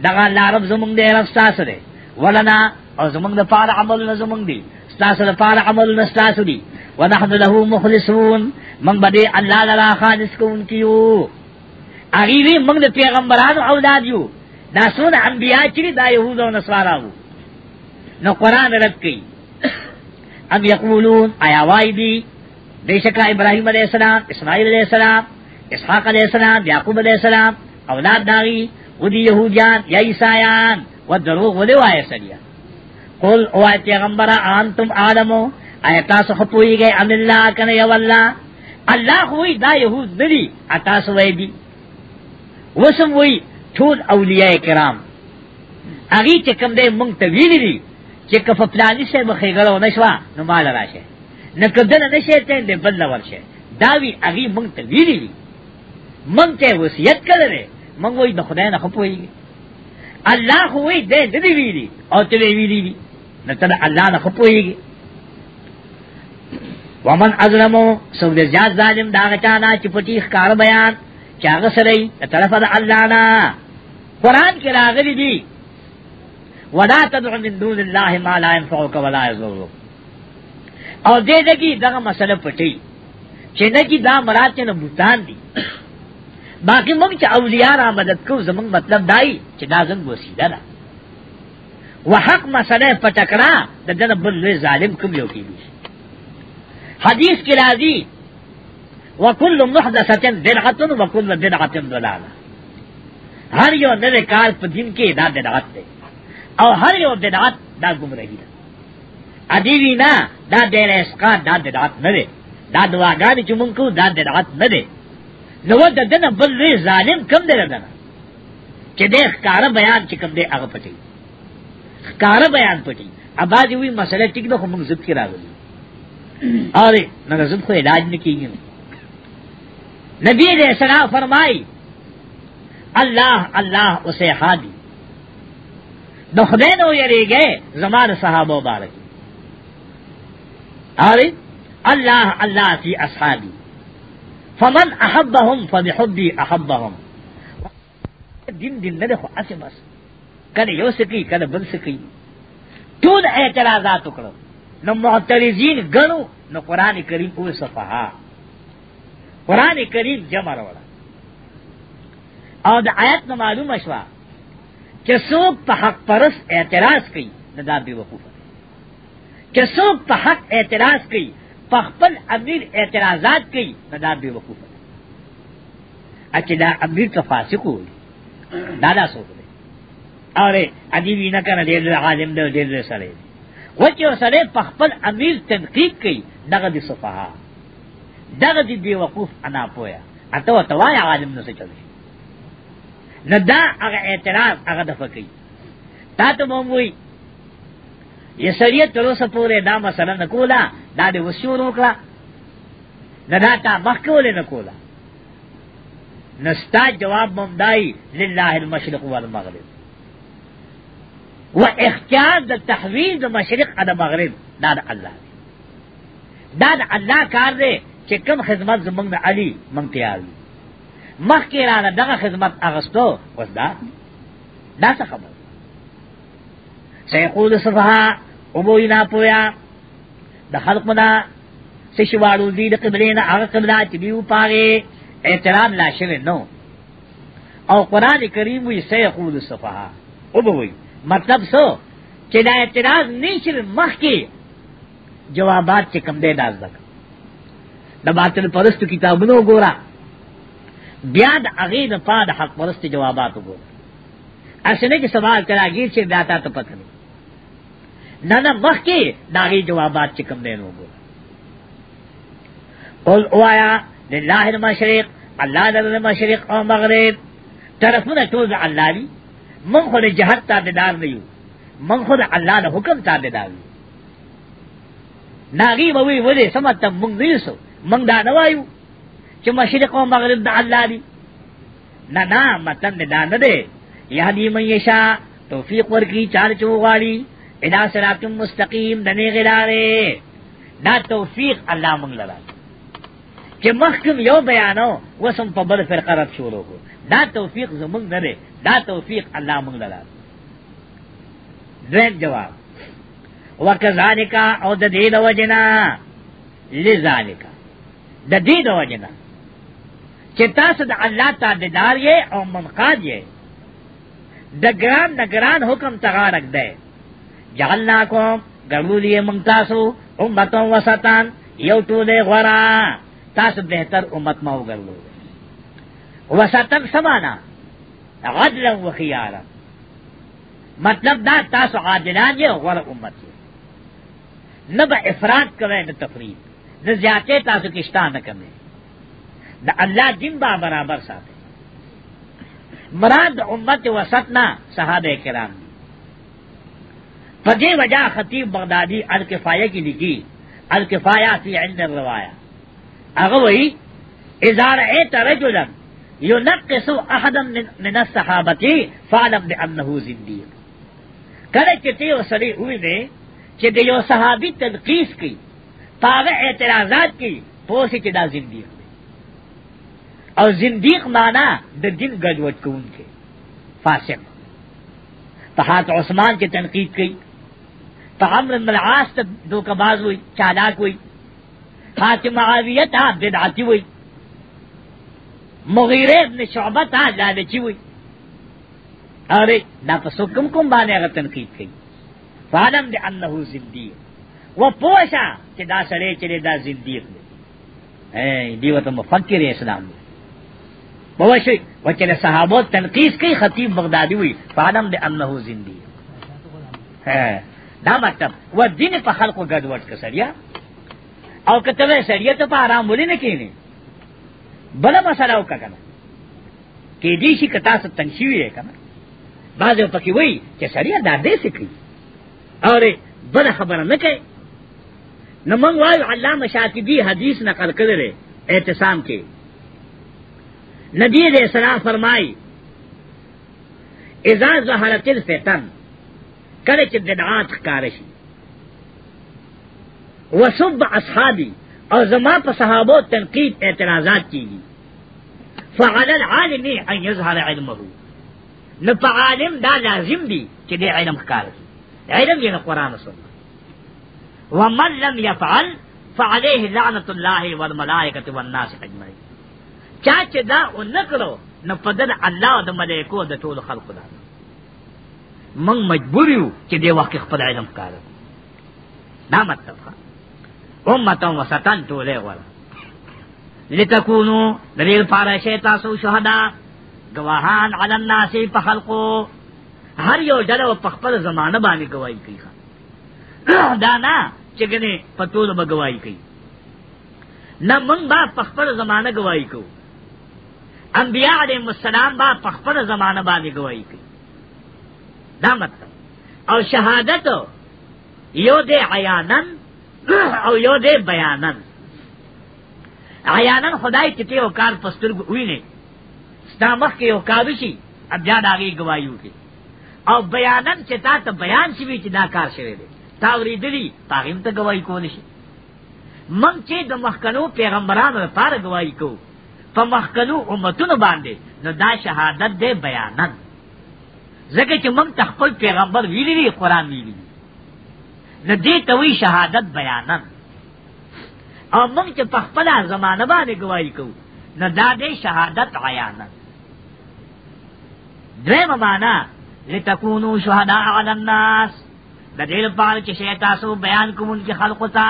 دغه الله رب زمونږ دې رب تاسو دې ولنا او زمونږ د پاره عمل نه زمونږ دي تاسو د پاره عمل نه تاسو دي ونحن له مخلصون من بدے اللہ لرا خالص کو ان کیو اغیوی من دا پیغمبران اولاد یو دا سون انبیاء چلی دا یہود و نصوارا ہو نو قرآن رد کی ام یقولون آیا وائی دی بے شکا ابراہیم علیہ السلام اسماعیل علیہ السلام اسحاق علیہ السلام یعقوب علیہ السلام اولاد داغی ودی یہودیان یا عیسائیان و دروغ ولی وائی سریا قل اوائی پیغمبرہ آنتم آدمو آیا تاسو خو پویږئ ان الله کنه یو الله الله وی دا يهود ندي تاسو وی دي وسم وی ټول اولیاء کرام اغي چې کوم دې مونږ ته ویلي دي چې کف پلاني سه بخېګلو نشوا نو مال راشه نه کدن نشه ته دې بدل ورشه دا وی اغي مونږ ته ویلي دي مونږ ته وصیت کړل مونږ وی د خدای نه خو پویږئ الله وی دې دې ویلي او ته ویلي دي نو ته الله نه خو پویږئ ومن ازلمو سو دے زیاد ظالم دا غچانا چپٹی اخکار بیان چاغ سرئی طرف دا اللہ نا قرآن کی راغلی دی ولا تدع من دون اللہ ما لا انفعوک ولا یزورو او دے دگی دا مسئلہ پٹی چنے کی دا مراد چنے بوتان دی باقی مم چا اولیاء را مدد کو زمان مطلب دائی چا دا زنگ وسیدہ دا وحق مسئلہ پٹکرا دا دن بلوی ظالم کم یو کی دیش حدیث کی راضی وکل محدثت بدعت وکل بدعت ضلاله ہر یو نوے کار پر دین کے دا بدعت دے او ہر یو بدعت دا گم رہی دا ادیوی نا دا دیر اسقات دا بدعت نہ دے دا دعاګانې چې مونږ کو دا بدعت نه دی نو د دنه بل لوی ظالم کم دی دنه چې د ښکار بیان چې کم دی هغه پټي ښکار بیان پټي اباځي وی مسله ټیک ده خو مونږ ذکر راغلی ارے مگر زب کو علاج نہیں کی نبی علیہ السلام فرمائی اللہ اللہ اسے ہادی دخدے نو گئے زمان صحابہ مبارک ارے اللہ اللہ کی اصحابی فمن احبهم فبحبی احبهم دن دن نہ دیکھو ایسے بس کل یو سکی کل بن سکی تو اعتراضات کرو نو معترضین گنو نو قرآن کریم او صفحا قرآن کریم جمع روڑا او دا آیت نو معلوم شوا چه سوک پا حق پرس اعتراض کئی نو دا بی وقوف چه سوک پا حق اعتراض کئی پا خپل امیر اعتراضات کئی نو دا بی وقوف اچه دا امیر تا فاسقو دا دا سوک دے اور ادیبی نکن دیر عالم دے دیر سرے دے وچی و سرے پخپل امیر تنقیق کی دغا دی صفحا دغا دی بے وقوف انا پویا اتو اتوائی عالم نسے چلے نہ دا اگر اعتراض اگر دفع کی تا تو موموئی یہ سریعت تلو سپورے دا مسئلہ نکولا دا دے وسیو روکلا نہ دا تا مخکولے نکولا نستا جواب ممدائی للہ المشرق والمغرب و اختیار د تحویل د مشرق د مغرب دا د الله دی دا د الله کار دی چې کم خدمت زمونږ د علی مونږ تیار دي مخکې را دغه خدمت اغستو وس دا دا څه خبر سیقول صفحا اموی نا پویا د خلق منا سشوارو دی د قبلین هغه قبله چې دیو پاره اعتراض لا شوی نو او قران کریم وی سیقول صفحا او بوی مطلب سو چې دا اعتراض نه چې مخ کې جوابات چې کم دی داز دک د باطل پرست کتابونو ګورا بیا د هغه د پاد حق پرست جوابات وګورا اسنه کې سوال کراږي چې بیا تا ته پته نه نه نه مخ کې داغي جوابات چې کم دی نو وګورا قل اوایا لله المشرق الله د المشرق او مغرب طرفونه ټول الله دی من خود جہد تابدار نیو من خود اللہ دا حکم تابدار نیو ناغی بوی ودے سمتا من نیسو من دا نوائیو چو مشرق و مغرب دا اللہ دی نا نا مطلب دا ندے یهدی من یشا توفیق ورکی چار چوغاڑی ادا سرات مستقیم دنے غلارے دا توفیق اللہ منگ لرا کہ مخکم یو بیانو وسم پبل فرقہ رب شورو کو دا توفیق زمنگ نہ دے دا توفیق الله مونږ لرا دریم جواب وکذالک او د دې د وجنا لذالک د دې د وجنا چې تاسو د الله تعالی یې او منقاد یې د ګران د ګران حکم تغارک دی جعلنا کوم ګرولې مونږ تاسو امته وسطان یو ټولې غورا تاسو بهتر امت ما وګرځو وسطن سمانا عدلا و خیارا مطلب دا تاسو عادلان جے غور امت جے نہ با افراد کوئے نہ تفرید نہ زیادے تاسو کشتا نہ کمے نہ اللہ جن با برابر ساتے مراد امت وسطنا صحابہ کرام دی فجے وجہ خطیب بغدادی الکفایہ کی لکھی الکفایہ فی عند الروایا اگر وہی اظہار اے ترجلن یلقسو احدا من الصحابتی فعلم بانه زندیق کله چې ته وسړي وې دې چې د یو صحابي تنقیس کی پاغه اعتراضات کی پوسی چې دا زندیق دی او زندیق معنا د دین ګډوډ کوونکی فاسق فحات عثمان کی تنقید کی فعمر بن العاص دو کباز ہوئی چالاک ہوئی فاطمه معاویہ بدعتی ہوئی مغیرے ابن شعبہ تا لالچی ہوئی ارے دا پسو کم کم بانے اگر تنقید کی فعلم دے انہو زندیق وہ پوشا کہ دا سرے چلے دا زندیق دے اے دیو تو مفکر اسلام دے پوشی وہ چلے صحابہ تنقید کی خطیب بغدادی ہوئی فعلم دے انہو زندیق دا مطلب وہ دین پا خلق و گدوٹ کا سریا او کتوے سریا تو پا آرام بولی نکینے بل مسله او کنه کې دې شي کتا ست تنشیوی کنه بعض پکې وای چې شریعت دا دې سکی اره بل خبره نه کوي نو موږ وایو علامه شاطبی حدیث نقل کړل اعتصام کې نبی علیہ السلام فرمائی اذا ظهرت الفتن کله چې بدعات ښکار شي وسب اصحابي اور زما پر صحابہ تنقید اعتراضات کی گی فعل العالم ان يظهر علمه نو په عالم دا لازم دی چې دې علم ښکار کړي علم یې قرآن سنت ومن لم يفعل فعليه لعنة الله والملائكة والناس اجمعين چا چې دا ونکړو نو په دغه الله او د ملائکو د ټول خلقو دا موږ مجبور یو چې دې وخت خپل علم ښکار دا مطلب ښه امتا وسطن تولے ورد لتکونو دلیل پارا شیطا سو شہدہ گواہان علی الناس په خلقو هر یو ډله په خپل زمانه باندې گواہی کوي دا نه چې ګنې په ټول به گواہی کوي نه مونږ با په خپل زمانه گواہی کوو انبیاء علیهم السلام با په خپل زمانه باندې گواہی کوي دا مطلب او شهادت یو دې عیانن او یو دے بیانن عیانن خدای چتے او کار پسترگ ہوئی نے ستا مخ کے او کابشی اب جان آگئی گوائیو کے او بیانن چتا تا بیان شوی چی دا کار شوی دے تاوری دلی پاغیم تا گوائی کولشی من چې د مخکنو پیغمبرانو لپاره گواہی کو په مخکنو امتونو باندې نو دا شهادت دی بیانن ځکه چې موږ خپل پیغمبر ویلي دی قران ویلي دی ندی توی شهادت بیانن او موږ چې په خپل زمانه باندې گواہی کوو نه دا دې شهادت عیانن دریم معنا لتكونوا شهداء علی الناس د دې لپاره چې شیطان سو بیان کوم چې خلقو ته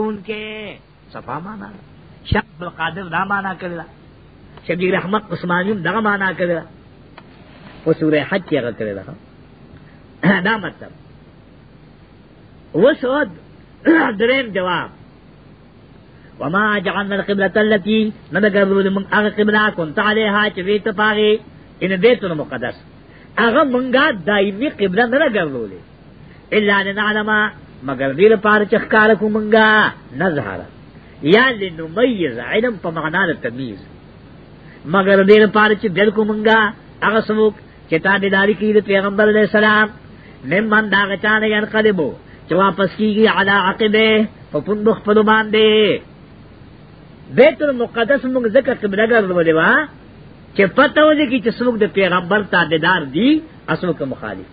کون کے صفا مانا شیخ القادر دا مانا کرے شبیر احمد عثمانی دا مانا کرے وہ سورہ حج کیا کرے دا دا مطلب وہ سود درین جواب وما جعلنا القبلة التي نذكر من اغ قبلة كنت عليها چويت پاغي ان بيتنا مقدس اغه منګه دایمي قبله نه ګرځولې الا لنعلم مگر دې لپاره چې ښکار کو مونږه نظهره یا لنمیز علم په معنا د تمیز مگر دې لپاره چې دل کو مونږه هغه سموک چې تا دې داری کې د پیغمبر علی السلام ممن دا غچانه یان قلبو چې واپس کیږي علا عقبه په پوند خپل باندې بیت المقدس موږ ذکر قبله ګرځولې وا چې پته وځي چې څوک د پیغمبر تابعدار دي اسو که مخالف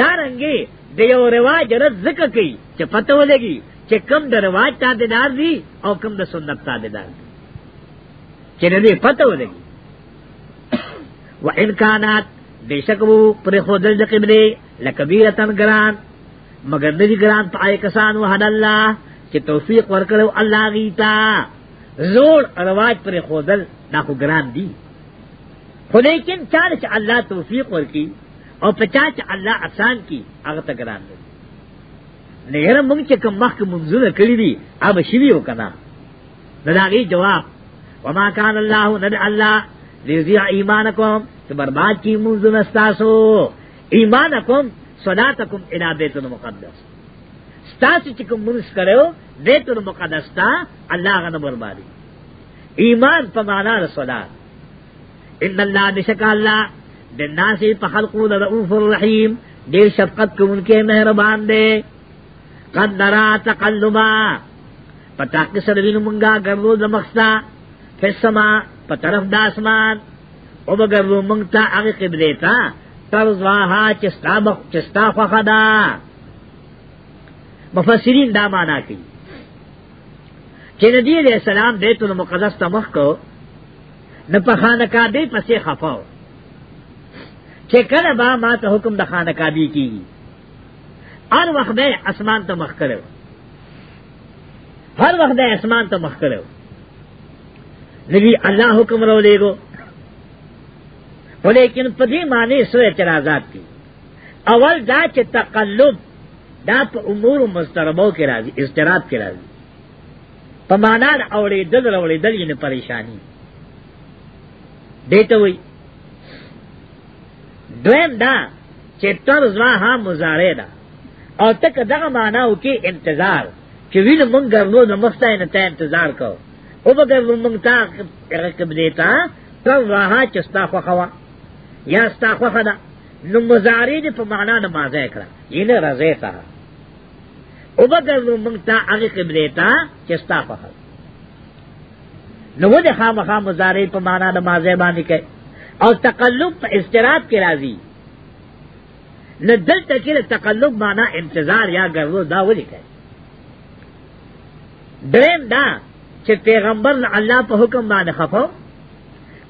دارنګي د یو رواج رد ذکر کوي چې پته ولګي چې کم د رواج تابعدار دي او کم د سنت تابعدار دي چې دې پته ولګي و امکانات بشک وو پر خودل د قبله لکبیرتن ګران مگر دې ګران پای کسان وحد الله چې توفیق ورکړو الله غیتا زور رواج پر خودل دا خو ګران دي خو لیکن چا چې الله توفیق ورکړي او پچا چې الله آسان کی هغه تګران دی نه یره موږ چې کوم مخک منځونه کړی دي هغه شوی وکنا دغه جواب وما كان الله ند الله ليذيع ايمانكم ته برباد کی منځونه استاسو ایمانکم صلاتکم الى بیت المقدس استاسو چې کوم منځ کړو بیت المقدس تا الله غنه بربادي ایمان په معنا رسولات ان الله بشک الله بالناس په خلقو د رؤوف الرحیم ډیر شفقت کوونکی مهربان دی قد نرا تقلبا پتا کې سره وینم مونږه ګرځو د مخستا فسما په طرف د اسمان او به ګرځو مونږ ته هغه قبله تا طرز واه چې ستا بخ چې ستا خوخه ده مفسرین دا معنا کوي چې نبی علیہ السلام دې ته مقدس تمخ کو نه په خانه کا دې پسې خفاو چې کله با ما ته حکم د خانه کابی کیږي هر وخت به اسمان ته مخ کړو هر وخت به اسمان ته مخ کړو لګي الله حکم راو لګو ولیکن په دې معنی سو اعتراضات دي اول دا چې تقلب دا په امور مستربو کې راځي استراب کې راځي په معنا اورې دل اورې دل یې پریشانی دیته وي دویم دا چې تر زما ها مزارې دا او تک دغه معنا او کې انتظار چې وینم مونږ ګرلو نو مخته نه ته انتظار کو او به ګرلو مونږ تا رکب دیتا تر زما چې ستا خو خوا یا ستا خو خدا نو مزارې دې په معنا نه مازه کړه ینه رضې تا او به ګرلو مونږ تا هغه قبلیتا چې ستا خو نو دې خامخا مزارې په معنا نه مازه باندې کوي او تقلب په استراب کې راځي نه دلته کې تقلب معنا انتظار یا ګرځو دا ولیکي دریم دا چې پیغمبر الله په حکم باندې خفو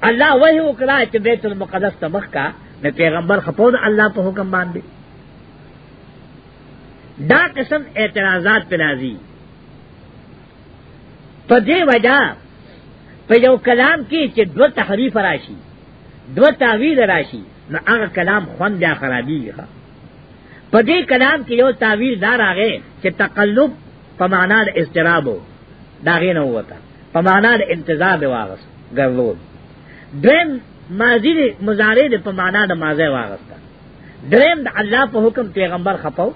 الله وحی وکړه چې بیت المقدس ته مخ کا نه پیغمبر خفو د الله په حکم باندې دا قسم اعتراضات پر راځي په دې وجہ په یو کلام کې چې دو تحریف راشي دو تعویل راشی نو هغه کلام خوند یا خرابي ښه په دې کلام کې یو تعویل دار راغې چې تقلب په معنا د استرابو دا غې نه وته په معنا د انتظار به واغس ګرځول دریم ماضی د مضارع د په معنا د ماضی واغستا دریم د الله په حکم پیغمبر خپاو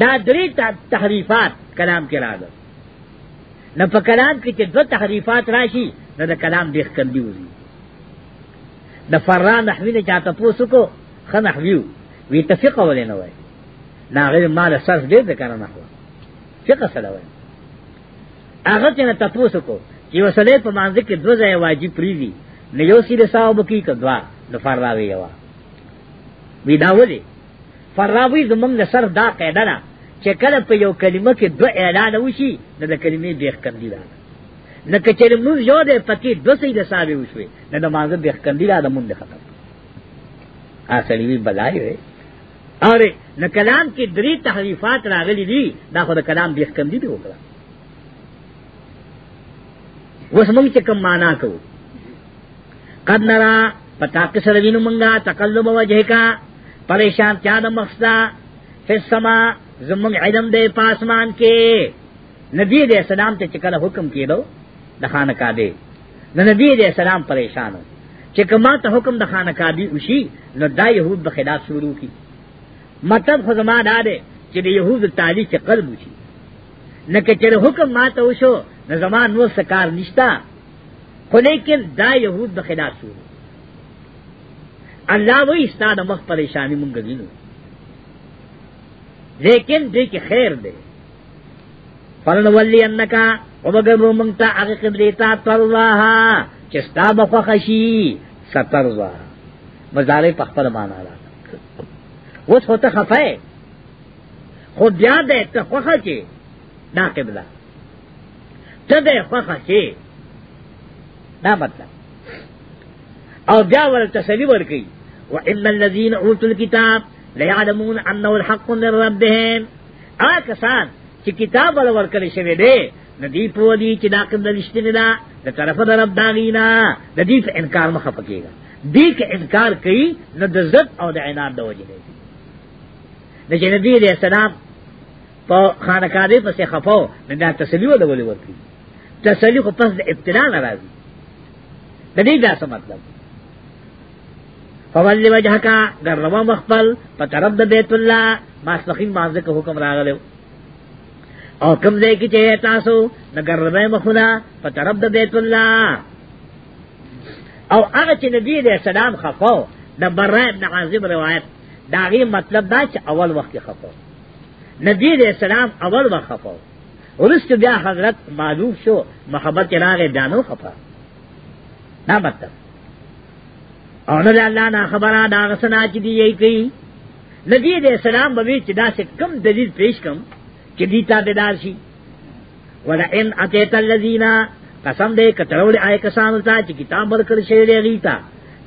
دا درې تحریفات کلام کې راغل نه په کلام کې چې دوه تحریفات راشي نه د کلام دیخ کندي وزي د فران نحوی نه چاته پوسو کو خ نحویو وی تفقه ولې نه وای نا غیر مال صرف دې ذکر نه خو فقه سره وای هغه ته تاسو کو چې وسلې په مانځ کې دوه ځای واجب پریزي نه یو سیده صاحب کی کدوا د فراوی یوا وی دا ولې فراوی زمونږ د صرف دا قاعده ده چې کله په یو کلمه کې دوه اعلان وشي د کلمې بیخ کړی دی نہ کچر مز یو دے پکی دو سی دے ساوی وشوی نہ نماز دے کندی لا دمون دے ختم آسلی وی بلائی وے اور نہ کلام کی دری تحریفات راغلی دی دا خود کلام دے کندی دی وکڑا وس من چ کم مانا کو قد نرا پتا کے سر وینو منگا تقلب وجہ کا پریشان چا دا مخصدا فس سما زمن علم دے پاسمان کے نبی علیہ السلام تے چکل حکم کی دو د خانقادې نو نبی دې سلام پریشانو چې کما ته حکم د خانقادې وشي نو دا يهود به خلاف شروع کی مطلب خو زما دا دی چې د يهود تعالی چې قلب وشي نه کې چې حکم ماته وشو نو زما نو سکار نشتا خو لیکن دا يهود به خلاف شروع الله وی ستاد مخ پریشانی مونږ غینو لیکن دې کې خیر دی فلن ولی انکا وبګرو مونږ ته هغه قبله ته الله چې ستا بخښي سترزا مزارې په خپل معنا را اوس هوته خفه خو بیا دې ته خوخه چې دا قبله ته دې خوخه چې دا مطلب او بیا ول تسلی ورکي و ان الذين اوتوا الكتاب ليعلمون انه الحق من ربهم اکسان چې کتاب ول ورکړي شوی دی ندی پو دی چې دا قبل رشتنی دا دا طرف دا رب داغینا دا دی پا انکار مخفا کی گا دی که انکار کئی نو دا زد او دا عناد دا وجه دی دا چې ندی دی سلام پا خانکاری پس خفاو نو دا تسلیو دا ولی ورکی تسلیو کو پس دا ابتلا نرازی دا دی دا سمطلب فولی وجہ کا در روا مخبل پا طرف دا بیت اللہ ماسمخین مانزک حکم راغلیو او کم دے کی چاہیے تاسو نگر ربے مخدا پترب دا بیت اللہ او اگر چی نبی علیہ السلام خفو دا برہ ابن عازم روایت داغی مطلب دا چی اول وقت کی خفو نبی علیہ السلام اول وقت خفو ورست بیا حضرت معلوم شو محبت راغ جانو خفا نا مطلب او نہ اللہ نا خبرہ داغ سنا چی دی یہی کئی نبی علیہ السلام بوی چی دا سے کم دلیل پیش کم چې دې تا ددار شي ولا ان اتیت الذین قسم دې کترول آی کسان ته چې کتاب ورکړ شي دې غیتا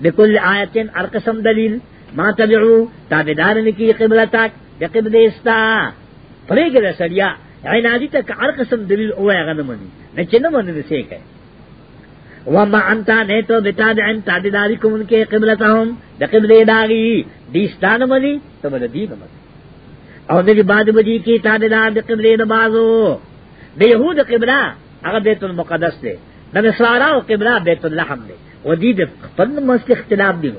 بكل آیتن ار قسم دلیل ما تبعو تابدار نکی قبلتاک یا قبل استا پرېګه د سړیا عینادی ته هر قسم دلیل او هغه نه مني نه چې نه مني نه سي کوي و ما انت نه ته بتا د ان تابعداري کوونکې قبلتهم د قبله داغي دي ستانه مني ته بل دي نه مني او دغه بعد بدی کی تابعدار د قبله د بازو د يهود قبله هغه بیت المقدس دی د نصارا او قبله بیت اللحم دی و دې د خپل مسلک اختلاف دی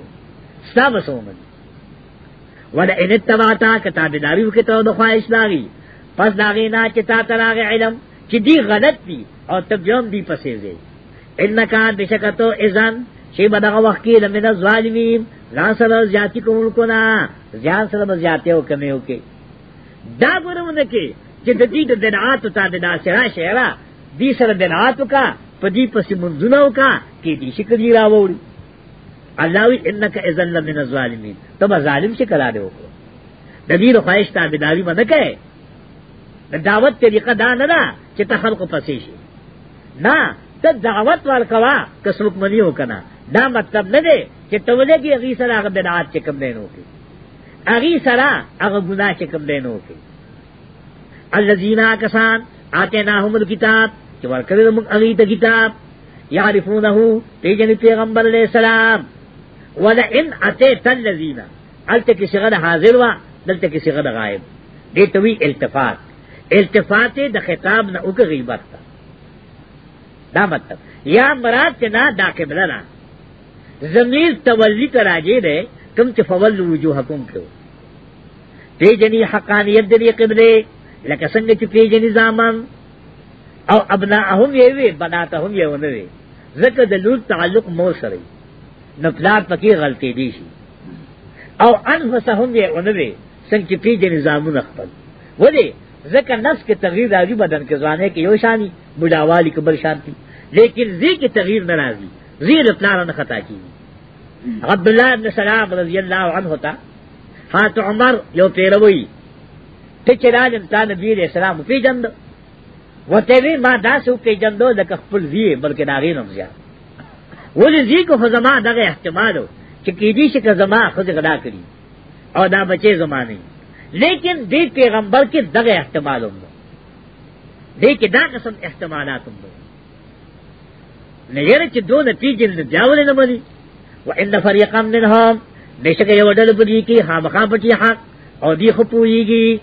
ستاسو سومن ولا ان تبعتا کتابداري وکړه د خواهش لاغي پس داغه نه چې تا تراغه علم چې دی غلط دی او تبجوم دی پسې دی انکا بشکتو اذن شی بدغه وخت کې د من الظالمین لا سره زیاتی کوم کو نه زیان سره زیاتیو کمیو کې دا ګورم نه کې چې د دې د بدعات ته د ناشرا شهرا دې سره بدعات کا په دې پسې منځونو کا کې دې شي کړي راوړي الله وی انک اذن لمن الظالمین ته ظالم شي کلا دی وکړه د دې رخایش تابعداري باندې کوي د دعوت طریقه دا نه ده چې ته خلق پسې شي نه ته دعوت ورکوا که څوک منی وکنه دا مطلب نه دی چې ته ولګي غي سره هغه بدعات چې کوم نه وکړي اغي سرا اغه ګناه چې کوم دینو کې الذين کسان اتناهم الكتاب چې ورکړل موږ اغي ته کتاب يعرفونه پیجن پیغمبر علیہ السلام ولئن اتيت الذين التك شغل حاضر وا دلته شغل غائب دې توي التفات التفات د خطاب نه او غیبت دا مطلب یا مراد نه دا قبلہ نه زمیر تولی تراجی ده کم چې فول وجوهکم کو پیجنی حقانیت دې قبله لکه څنګه چې پیجنی زامن او ابناهم یې وی بناتهم یې ونه وی زکه د لور تعلق مور سره نه پلار پکې غلطی دي شي او انفسهم یې ونه وی څنګه چې پیجنی زامن خپل ولی زکه نفس کې تغییر راځي بدن کې ځانې کې یو شانی بډاوالی کې بل شانتی لیکن زی کې تغییر ناراضي زی رتلار نه خطا کیږي عبداللہ ابن سلام رضی اللہ عنہ ہوتا ہاں تو عمر یو پیروئی ٹھیک راج امتا نبی علیہ السلام پی جند و تیوی ما دا سو پی جندو لکا خپل زی بلکہ ناغین ہم زیاد ولی زی کو خزما دغه احتمالو چکی دی شکا زما خود غدا کری او دا بچے زما نہیں لیکن دی پیغمبر کے دغه احتمال ہم دی کې دا قسم احتمالات هم دي نه یره چې دوه پیجن دی داولې نه مدي وان فريقا منهم بشک یو ډل پدې کې خامخا پټي حق او دی خو پويږي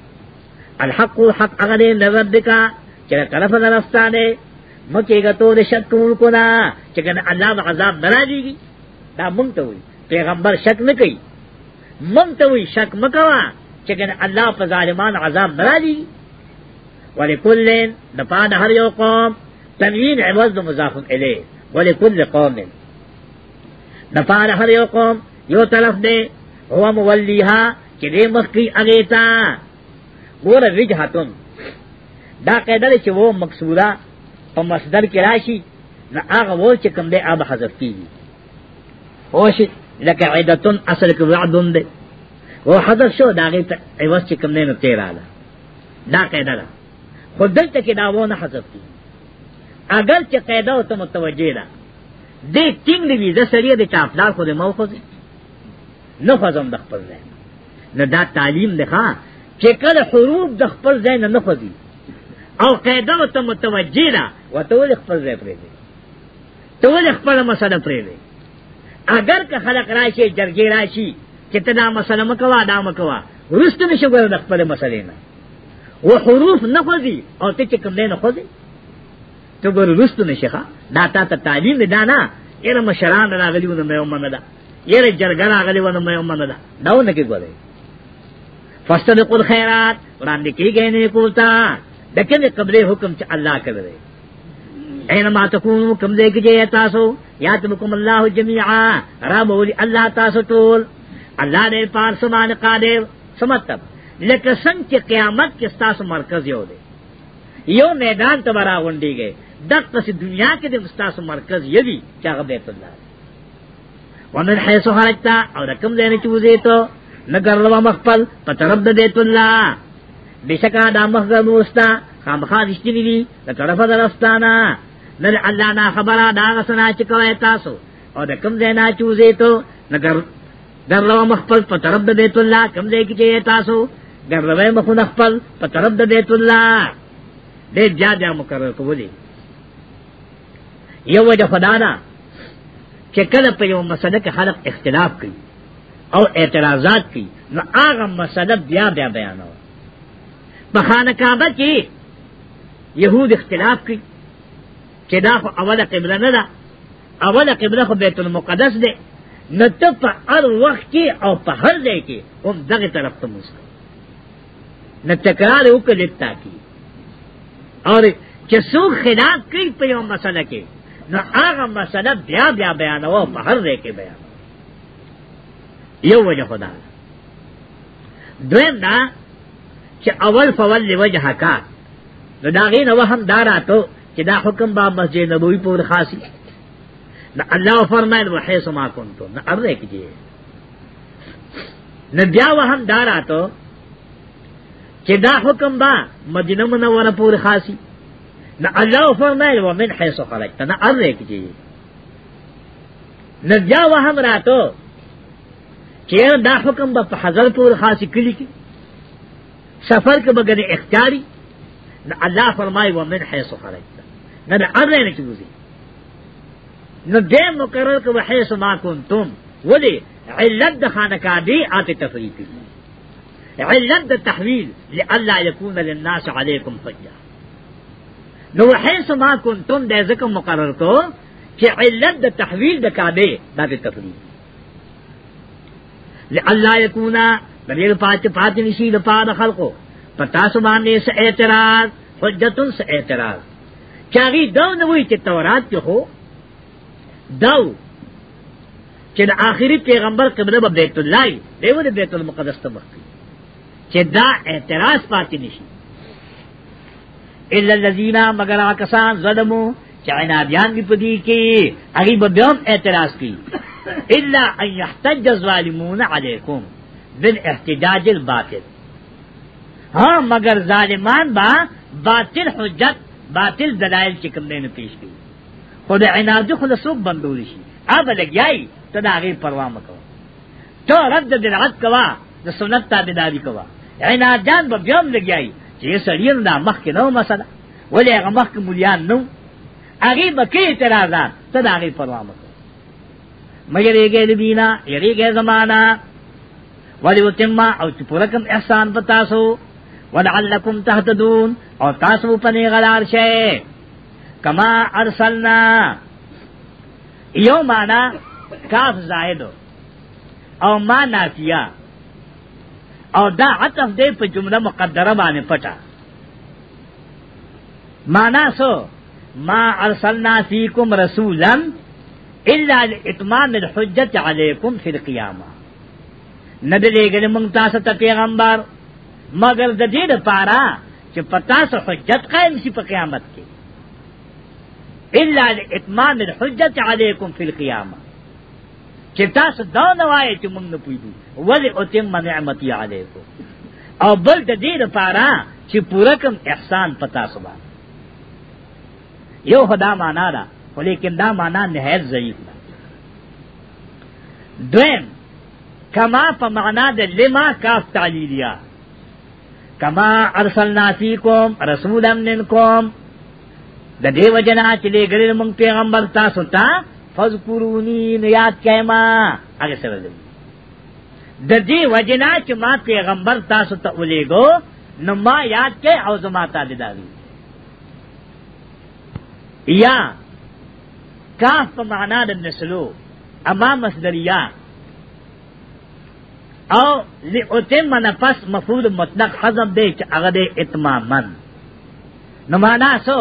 الحق حق هغه دې نظر دکا چې طرف درستانه مکه غتو د شک ټول کو نا چې کنه الله عذاب ناراضيږي دا مونږ ته وي پیغمبر شک نه کوي مونږ ته وي شک مکوا چې کنه الله په ظالمان عذاب ناراضيږي ولکل د پاد هر یو قوم تنوین عوض مضاف الیه ولکل قوم دپار ہر یو قوم یو طرف دے ہوا مولیہا چی دے مخی اگیتا گور رجحتن دا قیدر چی وہ مقصورہ پا مصدر کی راشی نا آغا وہ چی کم دے آب حضرت کی ہوشی لکا عیدتن اصل کی وعدن دے وہ حضرت شو دا غیتا عوض چی کم دے نو تیرا دا دا قیدر خود دلتا کی دا وہ نا حضرت کی اگر چی قیدہ تو متوجہ دا دې ټینګ دی د سړی د چاپلار خو دې مو خو نه فزم د خپل ځای نه دا تعلیم دی ښا چې کله حروف د خپل ځای نه نه فزي او قاعده ته متوجه ده وته ول خپل ځای پرې دی ته ول خپل مسله پرې دی اگر که خلق راشي جرګي راشي چې ته دا مسله مکوا دا مکوا ورسته نشو ګل د خپل مسلې نه و حروف نه فزي او ته چې کوم نه نه فزي تو ګور رستو نشخه دا تا ته تعلیم دی دا نه یره مشران راغلی ونه مې ومنه دا یره جرګه راغلی ونه مې ومنه دا داونه کې ګورې فاستبقوا الخيرات وړاندې کېږي نه کوتا دکنه قبل حکم چې الله کړی اینما تکونو کم دے گجے تاسو یا تمکم اللہ جمیعا را مولی اللہ تاسو طول اللہ دے پار سمان قادر سمتب لکه څنګه چې قیامت کې ستاسو مرکز یو دی یو میدان ته برا غونډي گئے دغه څه دنیا کې د مستاس مرکز یوي چې هغه بیت الله ومن حيث خرجتا او رقم زنه چې وځي ته نګرلو مخپل په طرف د بیت الله بشکا د مخزه موستا خامخا دشتنی دی د طرف درستانا نل الله نا خبره دا غسنا چې کوي تاسو او د کم زینا چوزې ته نګر درلو مخپل په طرف د بیت الله کم ځای کې تاسو ګرلو مخ خپل په طرف د بیت الله ډېر بیا بیا مقرر کولی یو وجه خدا دا چې کله په یو مسله کې خلق اختلاف کوي او اعتراضات کوي نو هغه مسله بیا بیا بیانوه په خانقابه کې يهود اختلاف کوي چې دا خو اوله قبله نه ده اوله قبله خو بیت المقدس ده نو ته په هر وخت کې او په هر ځای کې هم دغه طرف ته مسکو نو تکرار وکړه تاکي اور چې څوک خلاف کوي په یو مسله کې نو هغه مسله بیا بیا بیان او په هر ځای کې بیان یو وجه خدا دویم دا چې اول فول لوجه کا نو داغې نو هم داراتو چې دا حکم با مسجد نبوي پور خاصي نو الله فرمایل وحیث ما کنتو نو ارده کیږي نو بیا وهم داراتو چې دا حکم با مدینه منوره پورې خاصي نه الله فرمایل ومن حيث خرجت نه اره کیږي نه جا وهم راتو چې دا حکم به په حضرت پورې خاصي کلی کی سفر کې بغیر اختیاري نه الله فرمایي ومن حيث خرجت نه نه اره نه کیږي نه دې مقرر کو حيث ما کنتم ودي علت د خانقاه دی اته تفریقی علت د تحویل لئلا یکون للناس علیکم حجه نو حیث ما کنتم د ذکر مقرر کو چې علت د تحویل د کعبه د تقریر لئلا یکون دلیل پات پات نشي د پاد خلقو پتا سبحان دې س اعتراض حجت س اعتراض چاغي دو نه وی چې تورات کې هو دو چې د آخري پیغمبر قبله بیت الله دی ول بیت المقدس ته مخکې چې دا اعتراض پاتې نشي الا الذين مگر کسان ظلمو چې انا بیان دی پدی کې هغه به بیا اعتراض کوي الا ان يحتج الظالمون عليكم بالاحتجاج الباطل ها مگر ظالمان با باطل حجت باطل دلائل چې کوم نه پیش کوي خود عناد خود سوق بندول شي اب لګیای ته دا غي پروا مکو ته رد بدعت کوا د سنت تابعداري کوا عنادان به بیام لګیای چې سړی نه مخ کې نو مسله ولې هغه مخ کې مليان نو هغه به کې اعتراضات ته دا هغه پروا مکو مگر یې دې بینا یې دې زمانہ ولی وتما او چې پرکم احسان پتا سو ولعلکم تهتدون او تاسو په نه غلار شئ کما ارسلنا یو معنا کاف زائد او ما نافیہ او دا عطف دے پا جملہ مقدرہ بانے پٹا مانا سو ما ارسلنا فیکم رسولا الا لاتمام الحجت علیکم فی القیامہ نبی لے گلے منگتا ستا پیغمبر مگر دا دید پارا چھ پتا سا حجت قائم سی پا قیامت کی الا لاتمام الحجت علیکم فی القیامہ چې تاسو دا نه وایئ چې موږ نه پوهیږو ولې اتم نعمتي علیکم او بل د دې لپاره چې پوره کوم احسان پتا سبا یو خدا معنا ده ولیکن دا معنا نهایت ضعیف ده دویم کما په معنا د لما کاف تعلیلیا کما ارسلنا فیکم رسولا منکم د دیو جنا چې لګل موږ پیغمبر تاسو ته فذکرونی نیاد کایما هغه سره دی د دې وجنا چې ما پیغمبر تاسو ته ولېګو نو ما یاد کې او زما ته دی یا کاف په معنا د نسلو اما مصدریا او لئتم نفس مفعول مطلق حذف دی چې هغه د اتماما نو معنا سو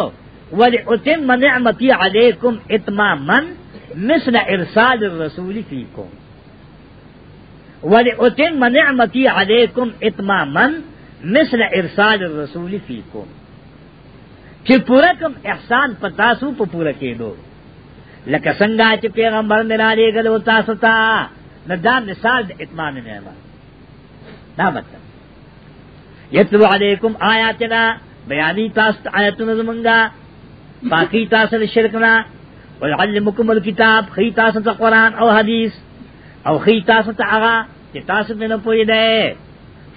ولئتم نعمتي علیکم اتماما مثل ارسال الرسول فیکم ولأتم نعمتی علیکم اتماما مثل ارسال الرسول فیکم چې پورا کوم احسان پتا سو په پورا کېدو لکه څنګه چې پیغمبر نه لاري غلو تاسو ته نه دا مثال د اتمام نعمت دا مطلب یتلو علیکم آیاتنا بیانی تاسو آیاتونه زمونږه باقی تاسو شرک نه ويعلمكم الكتاب خی تاسو ته قران او حديث او خی تاسو ته هغه چې تاسو نه پوي دی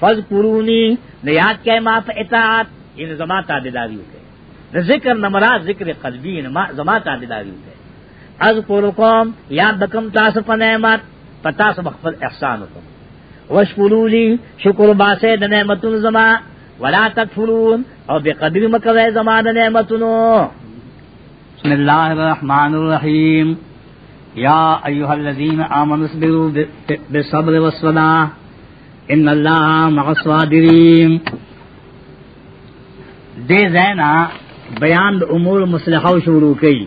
فذكروني نه یاد ما په اطاعت ان زما تابعداري وکړي ذکر نمرا مراد ذکر قلبی نه ما زما تابعداري وکړي اذكركم یاد بكم تاسو په نعمت پتا سو خپل احسان وکم وشکرولی شکر باسه د نعمتونو زما ولا تکفرون او بقدر مکه زمان د نعمتونو بسم اللہ الرحمن الرحیم یا ایوہ الذین آمنوا اصبروا بصبر والصلاة ان اللہ مع الصابرین دے زینا بیان د امور مصلحو شروع کئی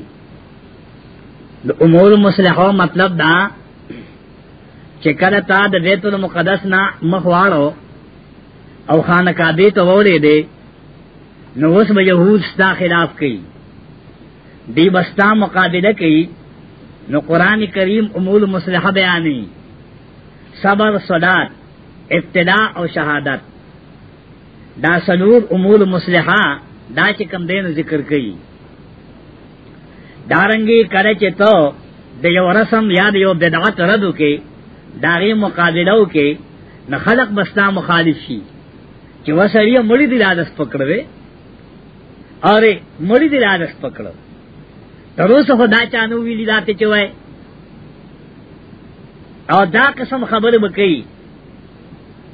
د امور مصلحو مطلب دا چې کله تا د بیت المقدس نه مخ واړو او خانقاه دې ته وړې دې نو اوس به يهود ستا خلاف کوي دی بستا مقابله کوي نو قران کریم امور مصلحه بیانې صبر صلات ابتلاء او شهادت دا سنور امور مصلحه دا چې کم دین ذکر کوي دارنګي کړه چې ته د یو رسم یا د یو بدعت ردو کې داغي مقابله وکې نه خلق بستا مخالف شي چې وسریه مړی دی لادس پکړوي اره مړی دی لادس پکړو تروس خدا چانو ویلی داتے چوئے او دا قسم خبر بکی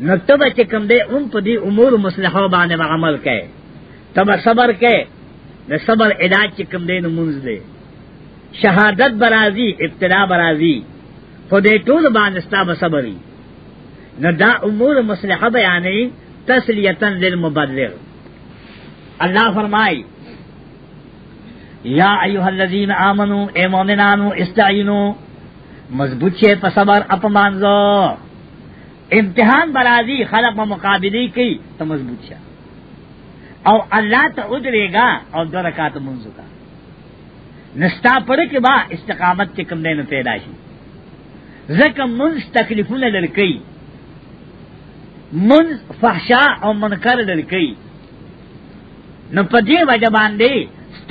نتبہ چکم دے ان پا دی امور مسلحو بانے با عمل کئے تبا صبر کئے نہ صبر علاج چکم دے نمونز دے شہادت برازی ابتدا برازی خودے طول بانستا بصبری نہ دا امور مسلحہ بیانی تسلیتن للمبرر اللہ فرمائی یا ایوہ الذین آمنو اے مومنانو استعینو مضبوط شے پا صبر اپ مانزو امتحان برازی خلق و مقابلی کی تو مضبوط شا او اللہ تا ادرے گا اور دو رکات منزو کا نستا پڑے کے با استقامت کے کم دینو پیدا شی زکم منز تکلیفون لڑکی منز فحشا او منکر لڑکی نو پدی وجبان دے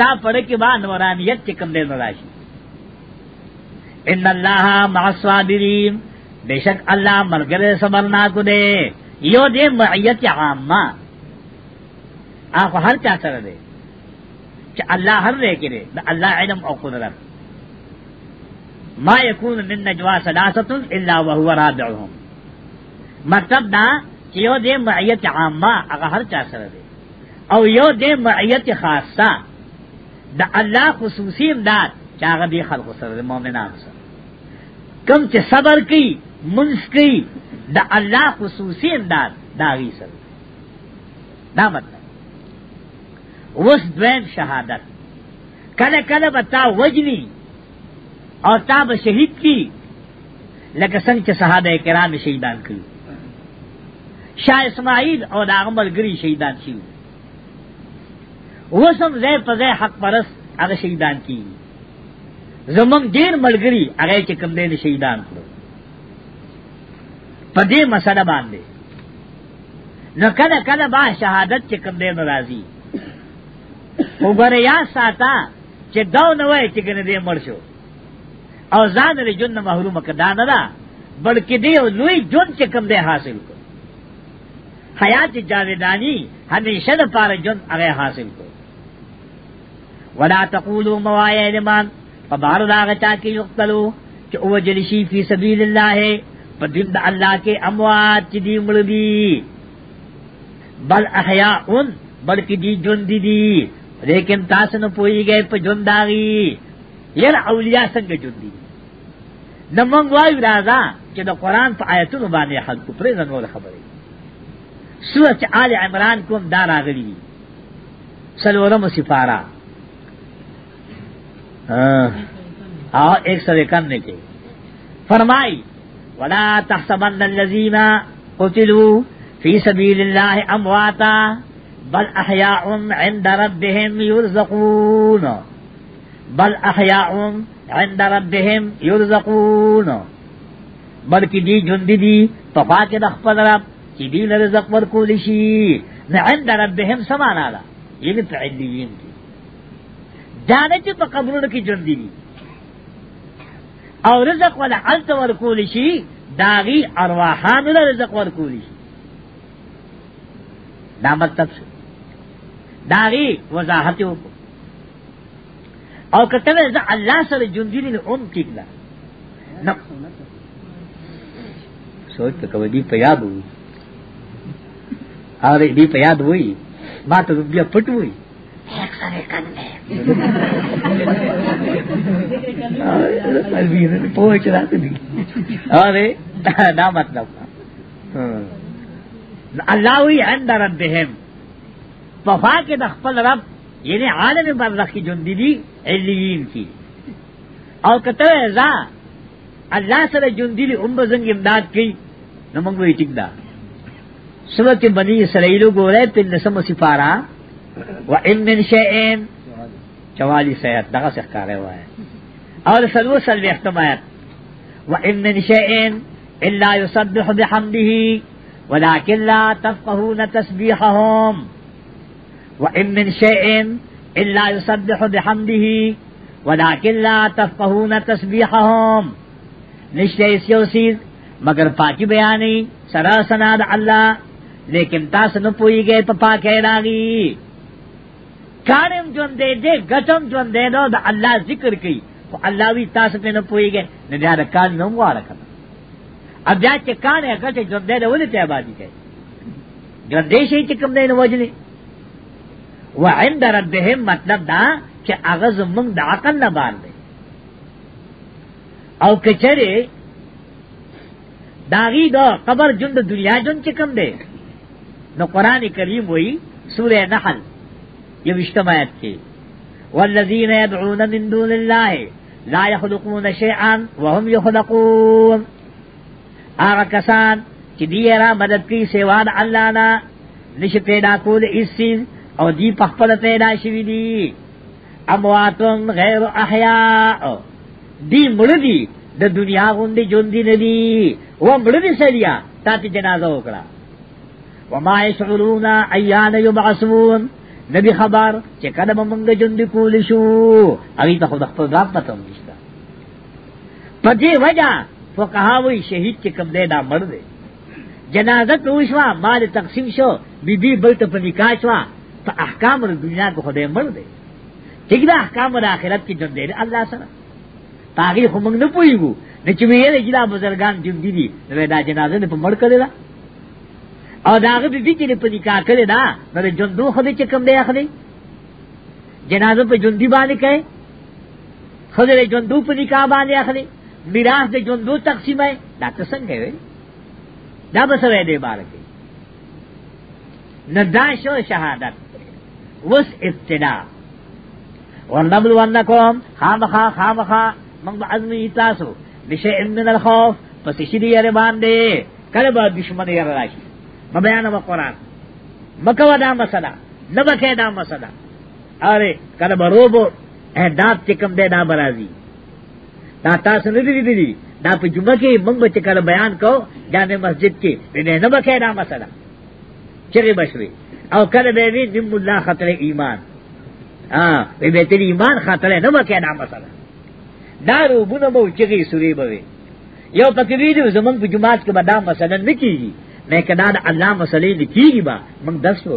ستا پڑے کے بعد نورانیت چکم دے نراشی ان اللہ معصوابرین بے شک اللہ مرگر سبرنا کو دے یو دے معیت عامہ آپ ہر چاہ سر دے چا اللہ ہر رے کے دے دا اللہ علم او قدرت ما یکون من نجوا سلاست اللہ وہو رابعہم مطلب دا کہ یو دے معیت عامہ اگر ہر چاہ سر دے او یو دے معیت خاصہ دا الله خصوصی امداد چاغه دی خلق سره مؤمنان سره کم چې صبر کوي منس کوي دا الله خصوصی امداد دا غي سره دا مطلب وس دویم شهادت کله کله بتا وجنی او تا به شهید کی لکه څنګه چې صحابه کرام شهیدان کړي شاه اسماعیل او د هغه ملګری شهیدان شوی وسم زے پزے حق پرس هغه شهیدان کی زمون ډیر ملګری هغه چې کم دین شهیدان کړو په دې مسله باندې نو کله کله با شهادت چې کم دین راځي وګوره یا ساته چې دا نه وای چې کنه دې مړ شو او ځان لري جن محروم کدا نه دا بلکې دې لوی جون چې کم دې حاصل کو حیات جاویدانی همیشه د پاره جون هغه حاصل کو ولا تقولوا موایع لمن فبارو داغ چا کی یقتلو چې او جلشی فی سبیل الله په دین د الله کې اموات چې دی مړ دي بل احیاء بلکې دی جون دی دي لیکن تاسو نه پويږئ په جون داغي یل اولیاء څنګه جون دي نمنګ وایو راځه چې د قران په آیتونو باندې حق پرې زنول خبرې سورۃ آل عمران کوم دار اغلی سلورم سفاره ہاں ایک سو اکانوے کے فرمائی ولا تحسبن الذين قتلوا في سبيل الله امواتا بل احياء عند ربهم يرزقون بل احياء عند ربهم يرزقون بلکې دی جون دي دي په پاکه د خپل رب چې دی رزق ورکول شي نه عند ربهم سمانا لا یعنی په علیین کې دانا چی پا قبرون کی جندی دی او رزق والا علت ورکولی شی داغی ارواحان والا رزق ورکولی شی دا مطلب شو داغی وضاحتی وکو او کتب ازا اللہ سر جندی دی ام ٹک دا سوچ تو کبھا دی پیاد ہوئی اور دی پیاد ہوئی ما تو بیا پٹ ہوئی دا مطلب اللہ وی عند ربهم پفا کے دخپل رب یعنی عالم برزخ کی جندی دی علیین کی او کتو ازا اللہ سر جندی دی ام بزنگ امداد کی نمانگوی ٹک دا سورت بنی اسرائیلو گو رہے پن نسم سفارہ وان من شیئن چوالی سیعت دغه سکاره وای او سلو سلو احتمایت وان من شیئن الا يسبح بحمده ولكن لا تفقهون تسبيحهم وان من شيء الا يسبح بحمده ولكن لا تفقهون تسبيحهم نشته سیوسید مگر پاکی بیانی سرا سنا د الله لیکن تاسو نه پویږئ په پاکی راگی کانم جون دے دے گتم جون دے دو دا اللہ ذکر کی خو اللہ وی تاسو پہ نہ پوئی گئے نہ دیا دا کان نم وارا کنا اب جا چے کان ہے گتے جون دے دے ولی تے آبادی کئے گردے شئی چکم دے نوجلی وعند ربهم مطلب دا چے اغز منگ دا عقل نہ بار دے او کچرے داغی دا قبر جند دنیا جن چکم دے نو قرآن کریم وی سورہ نحل یہ آیت کی والذین یدعون من دون اللہ لا یخلقون شيئا وهم یخلقون آغا کسان چی دی را مدد کی سیوان اللہ نا نش پیدا کول اس چیز او دی پخپل پیدا شوی دی امواتن غیر احیاء دی مردی د دنیا دی غوندی دی ندی و مردی سریا تا تی جنازہ اکڑا وما یشعرون ایان یبعثون نبی خبر چې کله موږ جون کول شو اوی ته خود خپل ځان پته نشته په دې وجہ فقهاوی شهید چې کوم دی دا مړ دی جنازه توشوا مال تقسیم شو بیبي بل ته په نکاح شو په احکام د دنیا کو خدای مړ دی ٹھیک دا احکام د آخرت کې جون دی الله سره پاګي خو موږ نه پويګو نه چې ویل چې دا بزرګان جون دي دا جنازه په مړ کړي او داغه به بي چې په نکاح کړي دا نو جندو خو دې چې کم دی اخلي جنازه په جندي باندې کوي خو دې جندو په نکاح باندې اخلي میراث دې جندو تقسیم ہے دا څه څنګه وي دا به سوي دې بار کې ندا شو شهادت وس ابتدا ولنبلونکم خامخا خامخا من عزمی تاسو بشیء من الخوف پس شدی یری باندې کله به دشمن یری راشي مبیان و قرآن مکو دا مسئلہ نبکے دا مسئلہ ارے کل بروبو احداد چکم دے دا برازی دا تاسو نه دی دی دا په جمعه کې موږ چې کله بیان کو جامع مسجد کې نه نه بکې دا مسله چیرې بشوي او کله به وی نیم الله خاطر ایمان ها به به تیر ایمان خاطر نه بکې دا مسله دا روبونه مو چیرې سوري به یو پکې ویډیو زمونږ په جمعه کې به دا مسله نه کیږي میں کدا دا اللہ مسئلے لکھی گی با منگ درس ہو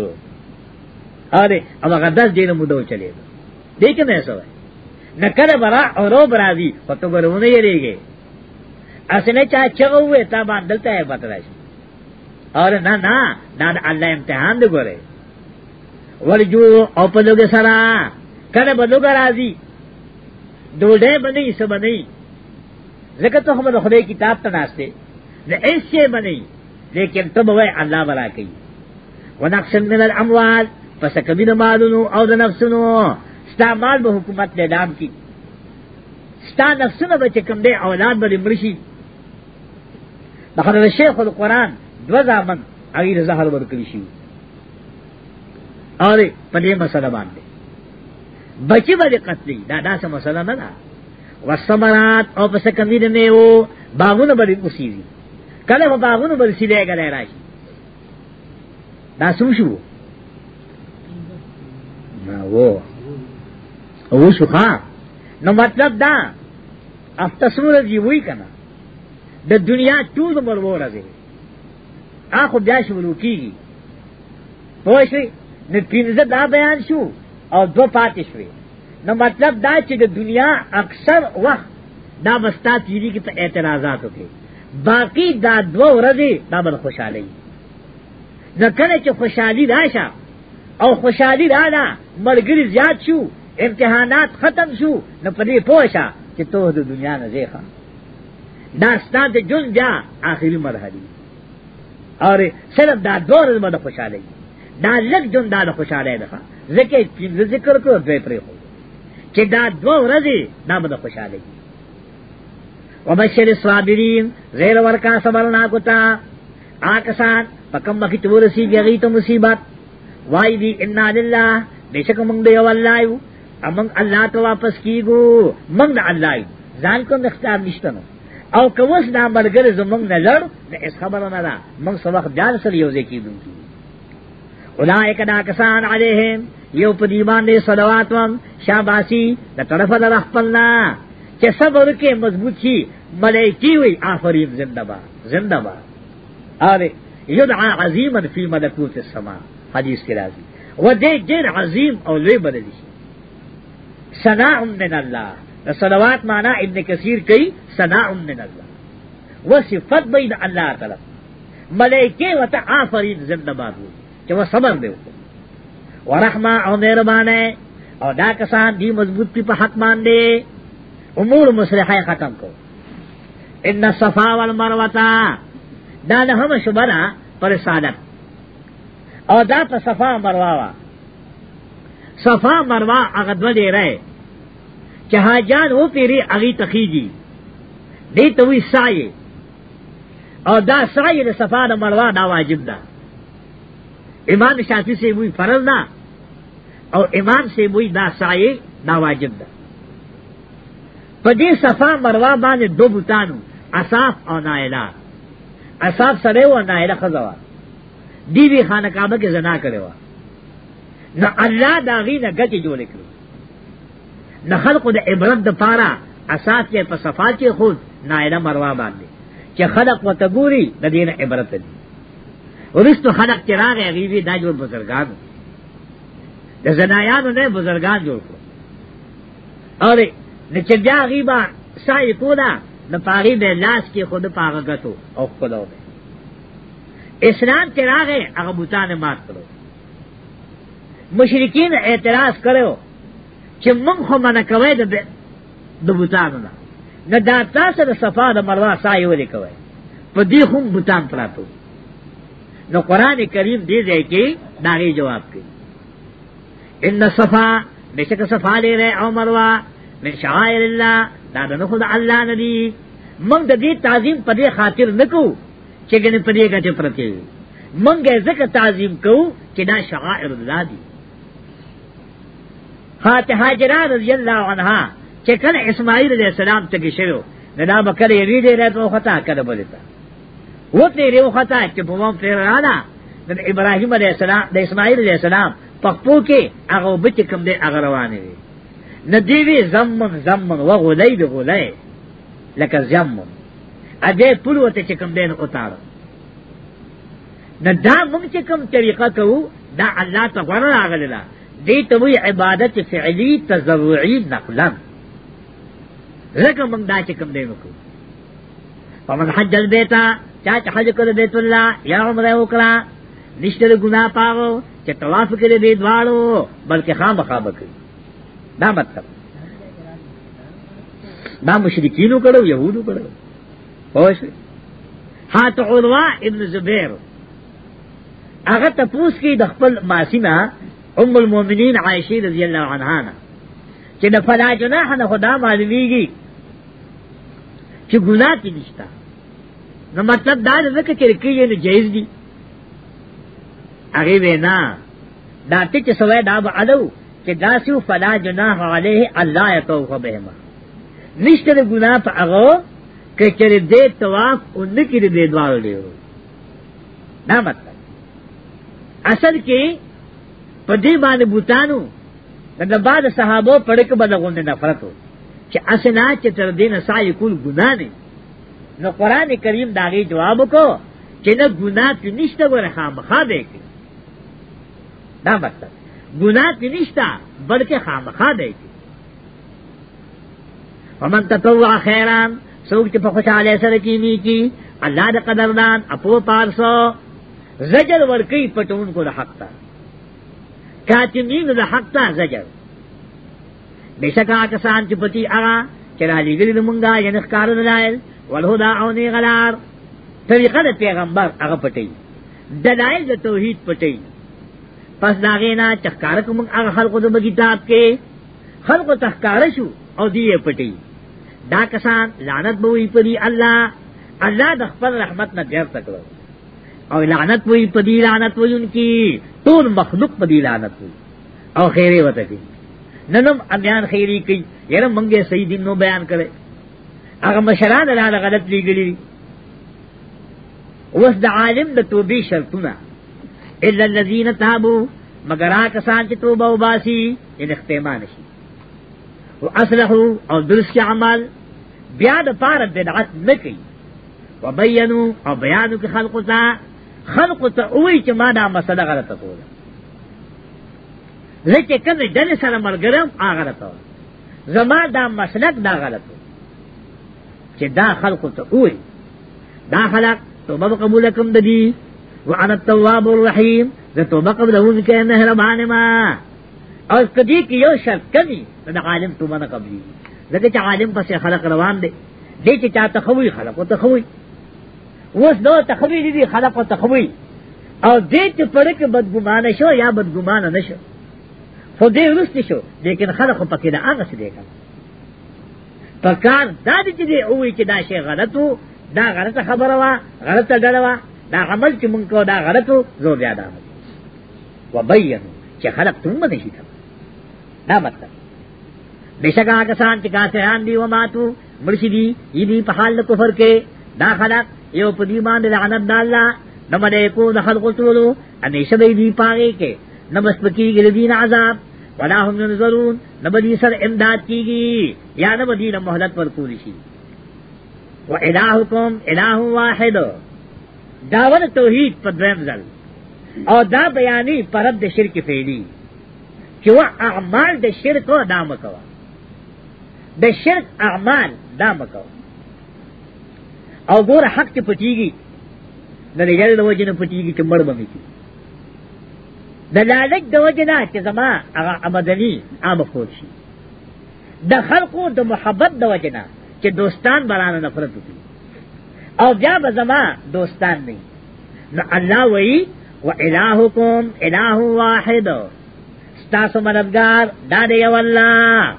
ارے اب اگر دس دین مدو چلے گا دیکھیں میں سو نہ کر برا اور رو برا دی اور تو گرو نہیں رہ گئے ایسے نہیں چاہے چگو ہوئے تب دلتا ہے بتلا اور نہ نہ نہ اللہ امتحان دے گورے ورجو او پلو گے سرا کر بدو گا راضی ڈوڈے بنی سب نہیں زکر تو ہم خدے کتاب تناستے نہ ایسے بنی لیکن تب وے اللہ برا کی ونقص من الاموال پس کبیر مالونو او نفسونو ستا مال به حکومت نے دام کی ستا نفسونو بچے کم دے اولاد بری مرشی بخدر شیخ القرآن دو زامن اغیر زہر ورکلشی اور پدے مسئلہ باندے بچے بڑے قتلی دا دا سے مسئلہ نہ دا وسمرات او پس کمی دے میو باغون بری اسی دی کله په باغونو بل سیده غلې راشي دا سم شو ما وو او شو ښا نو مطلب دا افتصور دی وی کنه د دنیا ټول عمر وره دی اخو بیا شروع کیږي پوه شئ نو پینځه دا بیان شو او دو پاتې شوي نو مطلب دا چې د دنیا اکثر وخت دا بستا تیری کې په اعتراضات وکړي باقی دا دو ورځې دا بل خوشحالي ځکه چې خوشحالي راشه او خوشحالي رااله ملګری زیات شو امتحانات ختم شو نو پدې پوښه چې ته د دنیا نه ځې دا ستاسو جز بیا آخري مرحله اور صرف دا دو ورځې باندې خوشحالي دا لږ جون دا خوشاله ده ځکه چې ذکر کړو دوی پرې خو چې دا دو ورځې دا باندې خوشاله دي وبشر الصابرین زیر ورکا صبرنا کوتا آکسان پکم مکی تورسی گیغی تو مصیبت وائی دی انا للہ بیشک منگ دیو اللہ یو امنگ اللہ تو واپس کی گو منگ دا اللہ یو زان کو مختار نشتنو او کوس دا مرگر زمنگ نه لړ د اس خبره نه را موږ سبق ځان سره یوځی کیدو اولائک دا کسان علیهم یو په دیوان دې صلوات و شاباسی د طرفه د خپلنا کہ صبر کے مضبوط شی ملائکی وی آفرین زندہ باد زندہ باد آرے یدعا عظیما فی ملکوت السما حدیث کی راضی و دے دیر عظیم اور لوی بدلی سنا من اللہ صلوات مانا ابن کثیر کئی سنا من اللہ وہ صفت بین اللہ طرف ملائکے و تا آفرین زندہ باد ہوئی کہ وہ صبر دے وہ رحمہ اور مہربان ہے اور دا کسان دی مضبوط پی پا حق مان دے امور مسلحہ ختم کو ان صفا والمروتا دا دا ہم شبنا پر سادت او دا پا صفا مرواوا صفا مروا اغدو دے رہے چہا جان وہ پیری اگی تخیجی دی توی سائے او دا سائے دا صفا دا مروا دا واجب دا امام شافی سے وہی فرض دا او امام سے وہی دا سائے دا واجب دا پدې صفا مروا باندې دو بوتانو اصاف او نائلہ اصاف سره و نائلہ خزوا دی بی خانه کعبه کې زنا کړو نو الله دا غي نه ګټي جوړ کړو نو خلق د عبرت د پاره اصاف یې په صفا کې خود نائلہ مروا باندې چې خلق وتګوري د دین عبرت دي ورستو خلق چې راغی غیبی دا جوړ بزرګان د زنایانو نه بزرګان جوړ کړو اره نو چې بیا غیبا سای کولا نو پاغي به لاس کې خود پاغه غتو او خداو اسلام چې راغې هغه بوتان مات کړو مشرکین اعتراض کړو چې موږ خو منه کوي د د بوتانو نه نه دا تاسو د صفا د مروه سای ولې کوي په دې هم بوتان پراتو نو قران کریم دې ځای کې داغي جواب کوي ان صفا بشک صفا لري او مروه من شعائر الله دا د نخو د الله ندي موږ د دې تعظیم په دې خاطر نکو چې ګنې په دې کې پرته موږ یې ځکه تعظیم کوو چې دا شعائر الله دي فاتحه جرا رضی الله عنها چې کله اسماعیل علیہ السلام ته کې شوی نه دا بکر یې ریډه راته خطا کړه بلته وته ریو خطا چې په مو پر رانا د ابراهیم علیہ السلام د اسماعیل علیہ السلام په پوکي هغه بچ کم دی هغه روانه دي ندیوی زمن زمن و غلی دی غلی لکه زمن اده پلو تا چکم دین اتارا ندا مونږ چې کوم طریقه کوو دا الله ته غوړه راغلی ده دې ته وی عبادت فعلی تزوعی نقلا لکه مونږ دا چې کوم دی وکړو په من حج البیتا چا چې حج کړ بیت الله یا عمره وکړه نشته ګناه پاو چې طواف کړي دې دواړو بلکې خام بخابه کوي دا مطلب دا مشرکینو کړو يهودو کړو پوه شئ ها ته عروه ابن زبیر هغه تپوس کې د خپل ماسینا ام المؤمنین عائشه رضی الله عنها نه چې د فلا جناح نه خدا معلومیږي چې ګناه کې نشتا نو مطلب دا ځکه چې رکی نه جایز دي هغه وینا دا ته چې سوې دا به ادو چې داسو فلا جناح علیه الله یتوف بهما نشته ګناه په هغه کې چې دې طواف اونې کې دې دوار دی دا مطلب اصل کې په دې باندې بوتانو دا بعد صحابه پړک باندې غونډه نفرت چې اسنا چې تر دې نه سای کول ګناه نه نو قران کریم داغي جواب کو چې نه ګناه نشته ګره خامخا دې دا مطلب گناہ کی نشتا بلکہ خامخا دے کی ومن تطوع خیران سوک چی پخوش آلے سر کینی کی اللہ دا قدردان اپو پارسو زجر ورکی پٹون کو لحق تا کاتمین لحق تا زجر بے شکا کسان چی پتی اغا چرا لگلی دمونگا ینخ کارن لائل والہدا اونی غلار طریقہ دا پیغمبر اغا پٹی دلائل دا توحید پٹی پس داغینا چخکارک منگ اغا خلقو دو بگیتاب کے خلقو تخکارشو او دیئے پٹی دا کسان لعنت بوئی پدی اللہ اللہ د خپل رحمت نه ډیر تکړه او لعنت وی پدی لعنت وی انکی ټول مخلوق پدی لعنت وی او خیره وته کی ننم امیان خیری کی یره منګه صحیح دین نو بیان کړي هغه مشران له غلط لیګلی اوس د عالم د توبې شرطونه الا الذين تابوا مگر کسان چې توبه وباسي ان اختیمان شي او اصلحو او درست عمل بیا د پاره بدعت نکي وبینو او بیانو کې خلق ته خلق ته وای چې ما دا مسله غلطه کوله لکه کله دنه سره ملګرم هغه غلطه زما دا مسلک دا غلطه چې دا خلق ته وای دا خلق توبه قبول کوم د دې وانا التواب الرحیم ذ توبه قبل اون کې مهربان ما او کدی کې یو شرط کمی د عالم توبه نه قبلی لکه چې عالم پسې خلق روان دی دې چې چا تخوی خلق او تخوی اوس نو تخوی دي خلق او تخوی او دې چې پړک بدګمانه شو یا بدګمانه نشو خو دې ورستی شو لیکن خلق په کې دا هغه څه دی پکار دا دې چې دی او چې دا شی غلطو دا غلطه خبره وا غلطه ډله وا دا عمل چې مونږ کو دا غلطو زو بیا دا و بیان چې خلق تم به شي دا مطلب بشکا کسان چې کاسهان دی و ماتو مرشدی یی په حال کفر کې دا خلق یو په دی باندې لعنت الله نو مده کو د خلق تولو انیشه دی دی پاره کې نمس پکې ګردین عذاب ولا هم ينظرون نبدی سر امداد کیږي یا نبدی له مهلت پر کولی شي و الہکم الہ واحد داور توحید په دویم ځل او دا بیانی پرد د شرک فعلی چې وا اعمال د شرک او نام کوه د شرک اعمال دا مکوه او ګور حق کې پټیږي د لګل د وجه نه پټیږي چې مړ بمې کی د لالک د وجه نه چې زما هغه امدني عام خور شي د خلقو د محبت د وجه نه چې دوستان برانه نفرت وکړي اور جا بزما دوستان نہیں نہ اللہ وئی و الہ کم الہ واحد ستاسو مددگار داد یو اللہ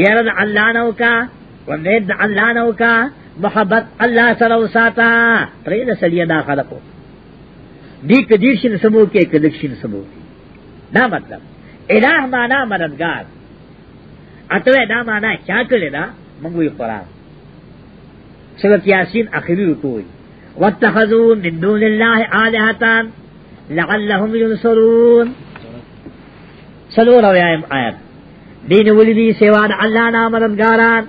یرد اللہ نو کا و نید اللہ نو کا محبت اللہ سر وساتا پرید سلیہ دا خلقو دی کدیر شن سبو کے کدک شن سبو کی دا مطلب الہ مانا مددگار اتوے دا مانا چاکلے دا منگوی قرآن سورت یاسین اخری رکوئی واتخذوا من دون اللہ آلہتان لعلهم ينصرون سلور ویائم آیت آية. دین ولدی سیوان اللہ نامددگاران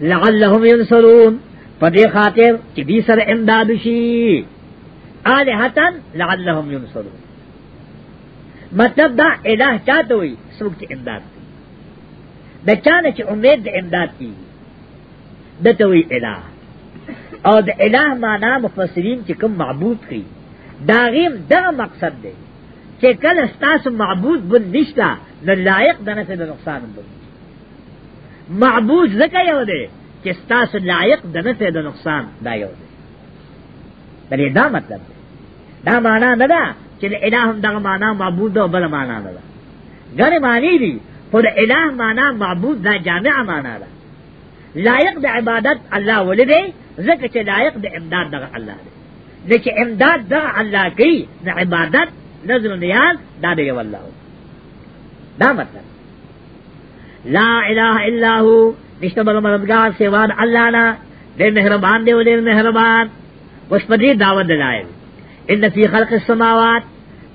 لعلهم ينصرون پدی خاطر کہ دی سر امداد شی آلہتن لعلهم ينصرون مطلب دا الہ چاہتا ہوئی سوکت امداد کی دا چی امید امداد کی دته وی الہ او د الہ معنا مفسرین چې کوم معبود کوي دا غیم دا مقصد دی چې کله ستاسو معبود بن نشتا نو لایق دنه څه نقصان بن معبود زکه یو دی چې ستاسو لایق دنه څه د نقصان دا یو دی دا مطلب دی دا معنا نه ده چې د الہ هم دغه معنا معبود او بل معنا نه ده ګره معنی دي خو د الہ معنا معبود دا جامع معنا ده لایق د عبادت الله ولده زکه چې لایق د امداد دغه الله دی لکه امداد دغه الله کوي د عبادت نظر نیاز دا دی والله دا مطلب لا اله الا هو نشته بل مددگار سیوان الله نه دې مهربان دی ولې مهربان اوس په دې دعوت دلایل ان فی خلق السماوات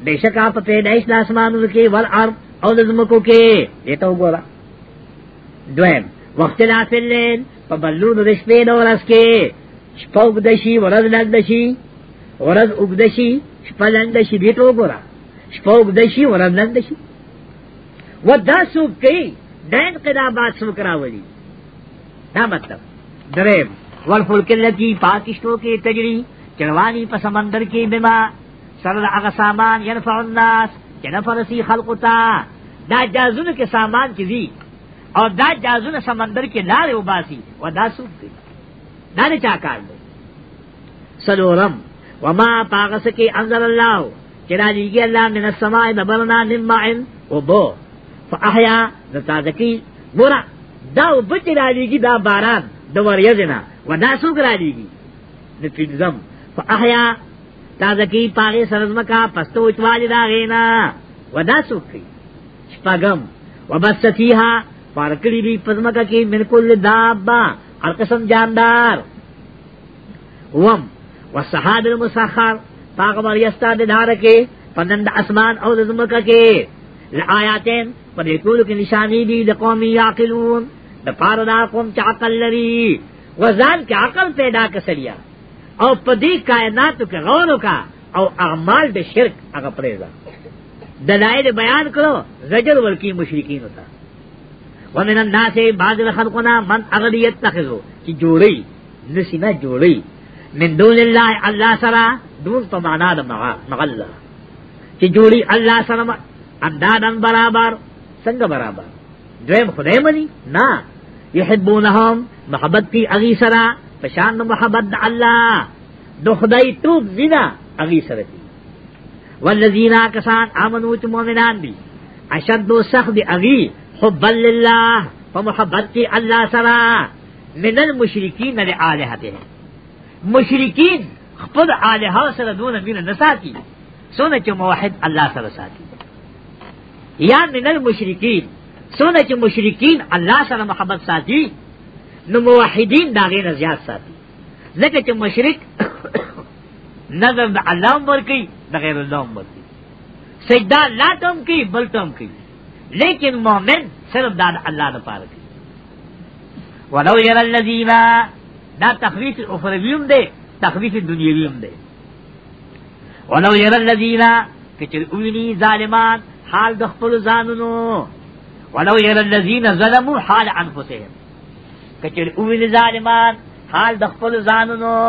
بشک اپ پیدائش د اسمانونو کې ول ارض او د زمکو کې دته وګوره دویم واختلاف الليل په بلون د شپې د ورځ کې شپه وګدشي ورځ لګدشي ورځ وګدشي شپه لګدشي دې ته وګوره شپه وګدشي ورځ لګدشي ودا سوق کوي د انقلابات سوق راوړي دا مطلب دریم والفلک اللتی پاکشتو کې تجری چلوانی په سمندر کې بما سر هغه سامان يرفع الناس چې نفرسي خلقتا دا جازونو کې سامان چې دي او دا جازونه سمندر کې لارې وباسي و دا سوق دی دا نه چا کار دی سلورم وما پاغس کې انزل الله چې راځي الله من السماء دبرنا نمعن وبو فاحیا د تازکی ګوره دا وبچ راځي دا باران د وریځنا و دا سوق راځي د پینځم فاحیا تازکی پاغه سرزمکا پستو اچوالی دا غینا و دا سوق شپغم وبس فيها پارکلی دوی پزمکا کی من کل دابا هر قسم جاندار وم والسحاب المسخر پاک مریستا ددار کے پنند اسمان او دزمکا کے لآیاتین پر یکولو کی نشانی دی لقومی یاقلون دپار دا قوم چاقل لری وزان کے عقل پیدا کسریا او پدی کائناتو کے غورو کا او اعمال د شرک هغه پریزا دلایل بیان کړو زجر ورکی مشرکین ہوتا ومن الناس بعض خلقنا من اغلی یتخذو چې جوړی نسینا جوړی من دون الله الله سره دون په معنا د مغلا چې جوړی الله سره اندادن برابر څنګه برابر دویم خدای منی نه یحبونهم محبت کی اغي سره پشان محبت د الله دو خدای توب زینا اغي سره دي والذین کسان امنو چې مؤمنان دي اشد سخت دي اغي حب اللہ فمحبت کی اللہ سرا من المشرکین لے آلہ دے مشرکین خپد آلہ سر دون مین نساتی سونا چو موحد اللہ سر ساتی یا من المشرکین سونا چو مشرکین اللہ سر محبت ساتی نو موحدین داغی نزیاد ساتی لکه چې مشرک نظر د الله عمر کوي د غیر الله عمر کوي سجدا لا تم کوي بل تم کوي لیکن مومن صرف داد اللہ دا پار کی ولو یر اللذینا دا تخویف اخرویم دے تخویف دنیویم دے ولو یر اللذینا کچر اوینی ظالمان حال دخپل زاننو ولو یر اللذینا ظلمو حال انفسهم کچر اوینی ظالمان حال دخپل زاننو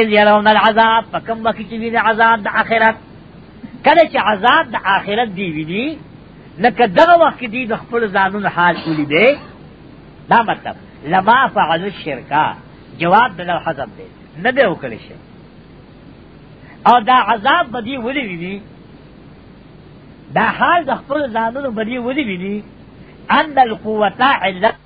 اذ یرون العذاب فکم وکی چوین عذاب دا آخرت کلچ عذاب دا آخرت دی ویني لکه دغه وخت کې دی د خپل ځانون حال کولی دی دا مطلب لما فعل الشرکا جواب د لو حزب دی نه دی وکړي شي او دا عذاب بدی ولي ویني دا حال د خپل ځانون بدی ولي ویني ان القوه علت